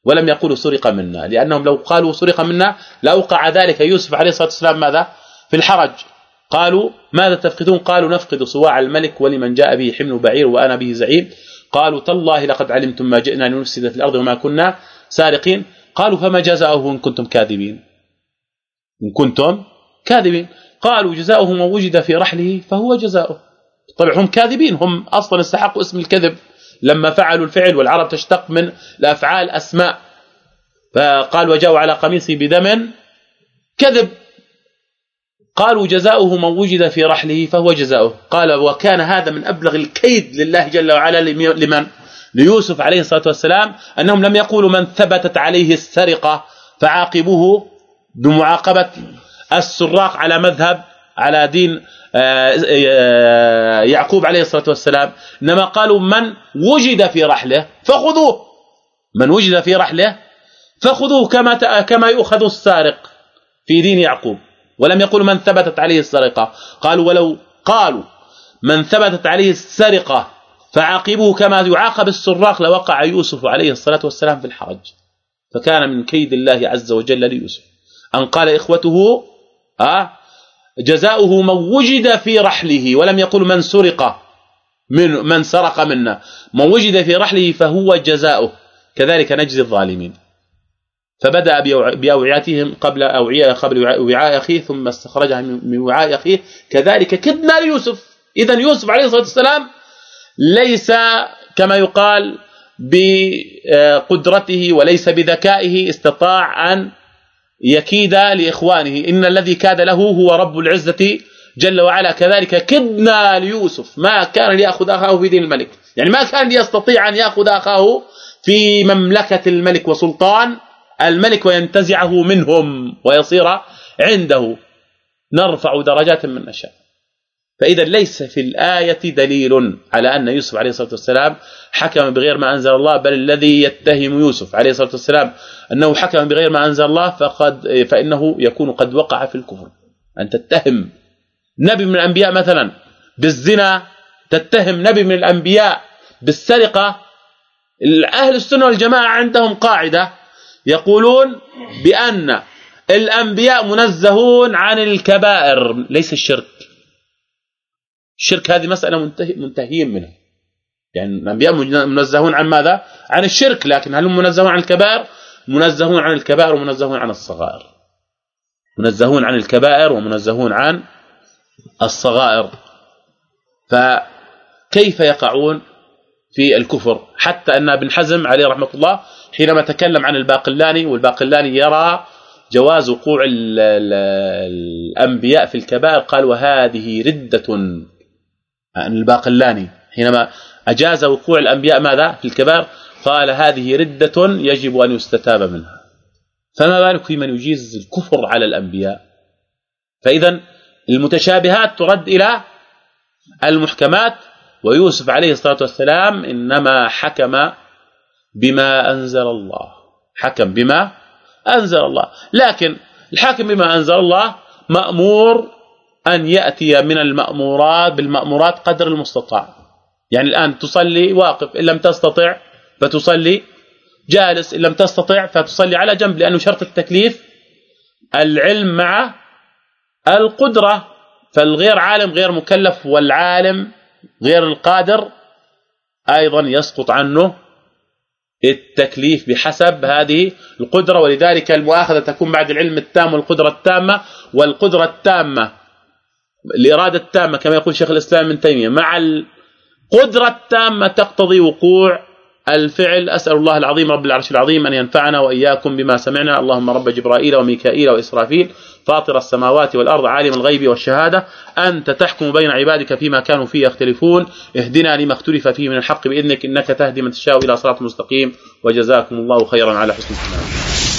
ولم يقولوا سرق منا لأنهم لو قالوا سرق منا لأوقع ذلك. يوسف عليه الصلاة والسلام ماذا؟ في الحرج. قالوا ماذا تفقدون؟ قالوا نفقد صواع الملك ولمن جاء به حمل بعير وأنا به زعيم. قالوا تالله لقد علمتم ما جئنا لنفسد في الأرض وما كنا سارقين. قالوا فما جزاؤه إن كنتم كاذبين؟ ان كنتم كاذبين. قالوا جزاؤه من وجد في رحله فهو جزاؤه. طبعا هم كاذبين. هم أصلا استحقوا اسم الكذب. لما فعلوا الفعل والعرب تشتق من الافعال أسماء. فقال وجاءوا على قميصه بدم كذب. قالوا جزاؤه من وجد في رحله فهو جزاؤه. قال وكان هذا من أبلغ الكيد لله جل وعلا لمن؟ ليوسف عليه الصلاة والسلام أنهم لم يقولوا من ثبتت عليه السرقة فعاقبوه بمعاقبه السراق على مذهب على دين آه، آه، يعقوب عليه الصلاة والسلام. إنما قالوا من وجد في رحله فخذوه. من وجد في رحله فخذوه كما كما يؤخذ السارق في دين يعقوب. ولم يقولوا من ثبتت عليه السرقة. قالوا ولو قالوا من ثبتت عليه السرقة فعاقبوه كما يعاقب السراق لوقع يوسف عليه الصلاة والسلام في الحرج. فكان من كيد الله عز وجل ليوسف. أن قال إخوته آه جزاؤه من وجد في رحله ولم يقل من سرق من من سرق منا. من وجد في رحله فهو جزاؤه. كذلك نجزي الظالمين. فبدأ باوعياتهم قبل أوعية قبل وعاء أخيه ثم استخرجها من وعاء أخيه. كذلك كدنا ليوسف اذا يوسف عليه الصلاة والسلام ليس كما يقال بقدرته وليس بذكائه استطاع أن يكيد لإخوانه إن الذي كاد له هو رب العزة جل وعلا. كذلك كدنا ليوسف ما كان ليأخذ أخاه في دين الملك. يعني ما كان ليستطيع أن يأخذ أخاه في مملكة الملك وسلطان الملك وينتزعه منهم ويصير عنده. نرفع درجات من نشاء. فإذا ليس في الآية دليل على أن يوسف عليه الصلاة والسلام حكم بغير ما أنزل الله بل الذي يتهم يوسف عليه الصلاة والسلام أنه حكم بغير ما أنزل الله فقد فإنه يكون قد وقع في الكفر. أن تتهم نبي من الأنبياء مثلا بالزنا تتهم نبي من الأنبياء بالسرقة. أهل السنة والجماعة عندهم قاعدة يقولون بأن الأنبياء منزهون عن الكبائر ليس الشرك. الشرك هذه مسألة منتهي منتهيين منها. يعني الأنبياء منزهون عن ماذا؟ عن الشرك لكن هل هم منزهون عن الكبائر؟ منزهون عن الكبائر ومنزهون عن الصغائر. منزهون عن الكبائر ومنزهون عن الصغائر. فكيف يقعون في الكفر؟ حتى أن ابن حزم عليه رحمة الله حينما تكلم عن الباقلاني والباقلاني يرى جواز وقوع الأنبياء في الكبائر قال وهذه ردة الباقلاني حينما أجاز وقوع الأنبياء ماذا؟ في الكبائر قال هذه ردة يجب أن يستتاب منها. فما بالك في من يجيز الكفر على الأنبياء؟ فإذا المتشابهات ترد إلى المحكمات ويوسف عليه الصلاة والسلام إنما حكم بما أنزل الله. حكم بما أنزل الله. لكن الحاكم بما أنزل الله مأمور أن يأتي من المأمورات بالمأمورات قدر المستطاع. يعني الآن تصلي واقف إن لم تستطع فتصلي جالس إن لم تستطع فتصلي على جنب لأنه شرط التكليف العلم مع القدرة. فالغير عالم غير مكلف والعالم غير القادر أيضا يسقط عنه التكليف بحسب هذه القدرة. ولذلك المؤاخذة تكون بعد العلم التام والقدرة التامة والقدرة التامة الإرادة التامة كما يقول شيخ الإسلام ابن تيمية مع القدرة التامة تقتضي وقوع الفعل. أسأل الله العظيم رب العرش العظيم أن ينفعنا وإياكم بما سمعنا. اللهم رب جبرائيل وميكائيل وإسرافيل فاطر السماوات والأرض عالم الغيب والشهادة. أنت تحكم بين عبادك فيما كانوا فيه يختلفون. اهدنا لما اختلف فيه من الحق بإذنك إنك تهدي من تشاء إلى صراط مستقيم. وجزاكم الله خيرا على حسن الاستماع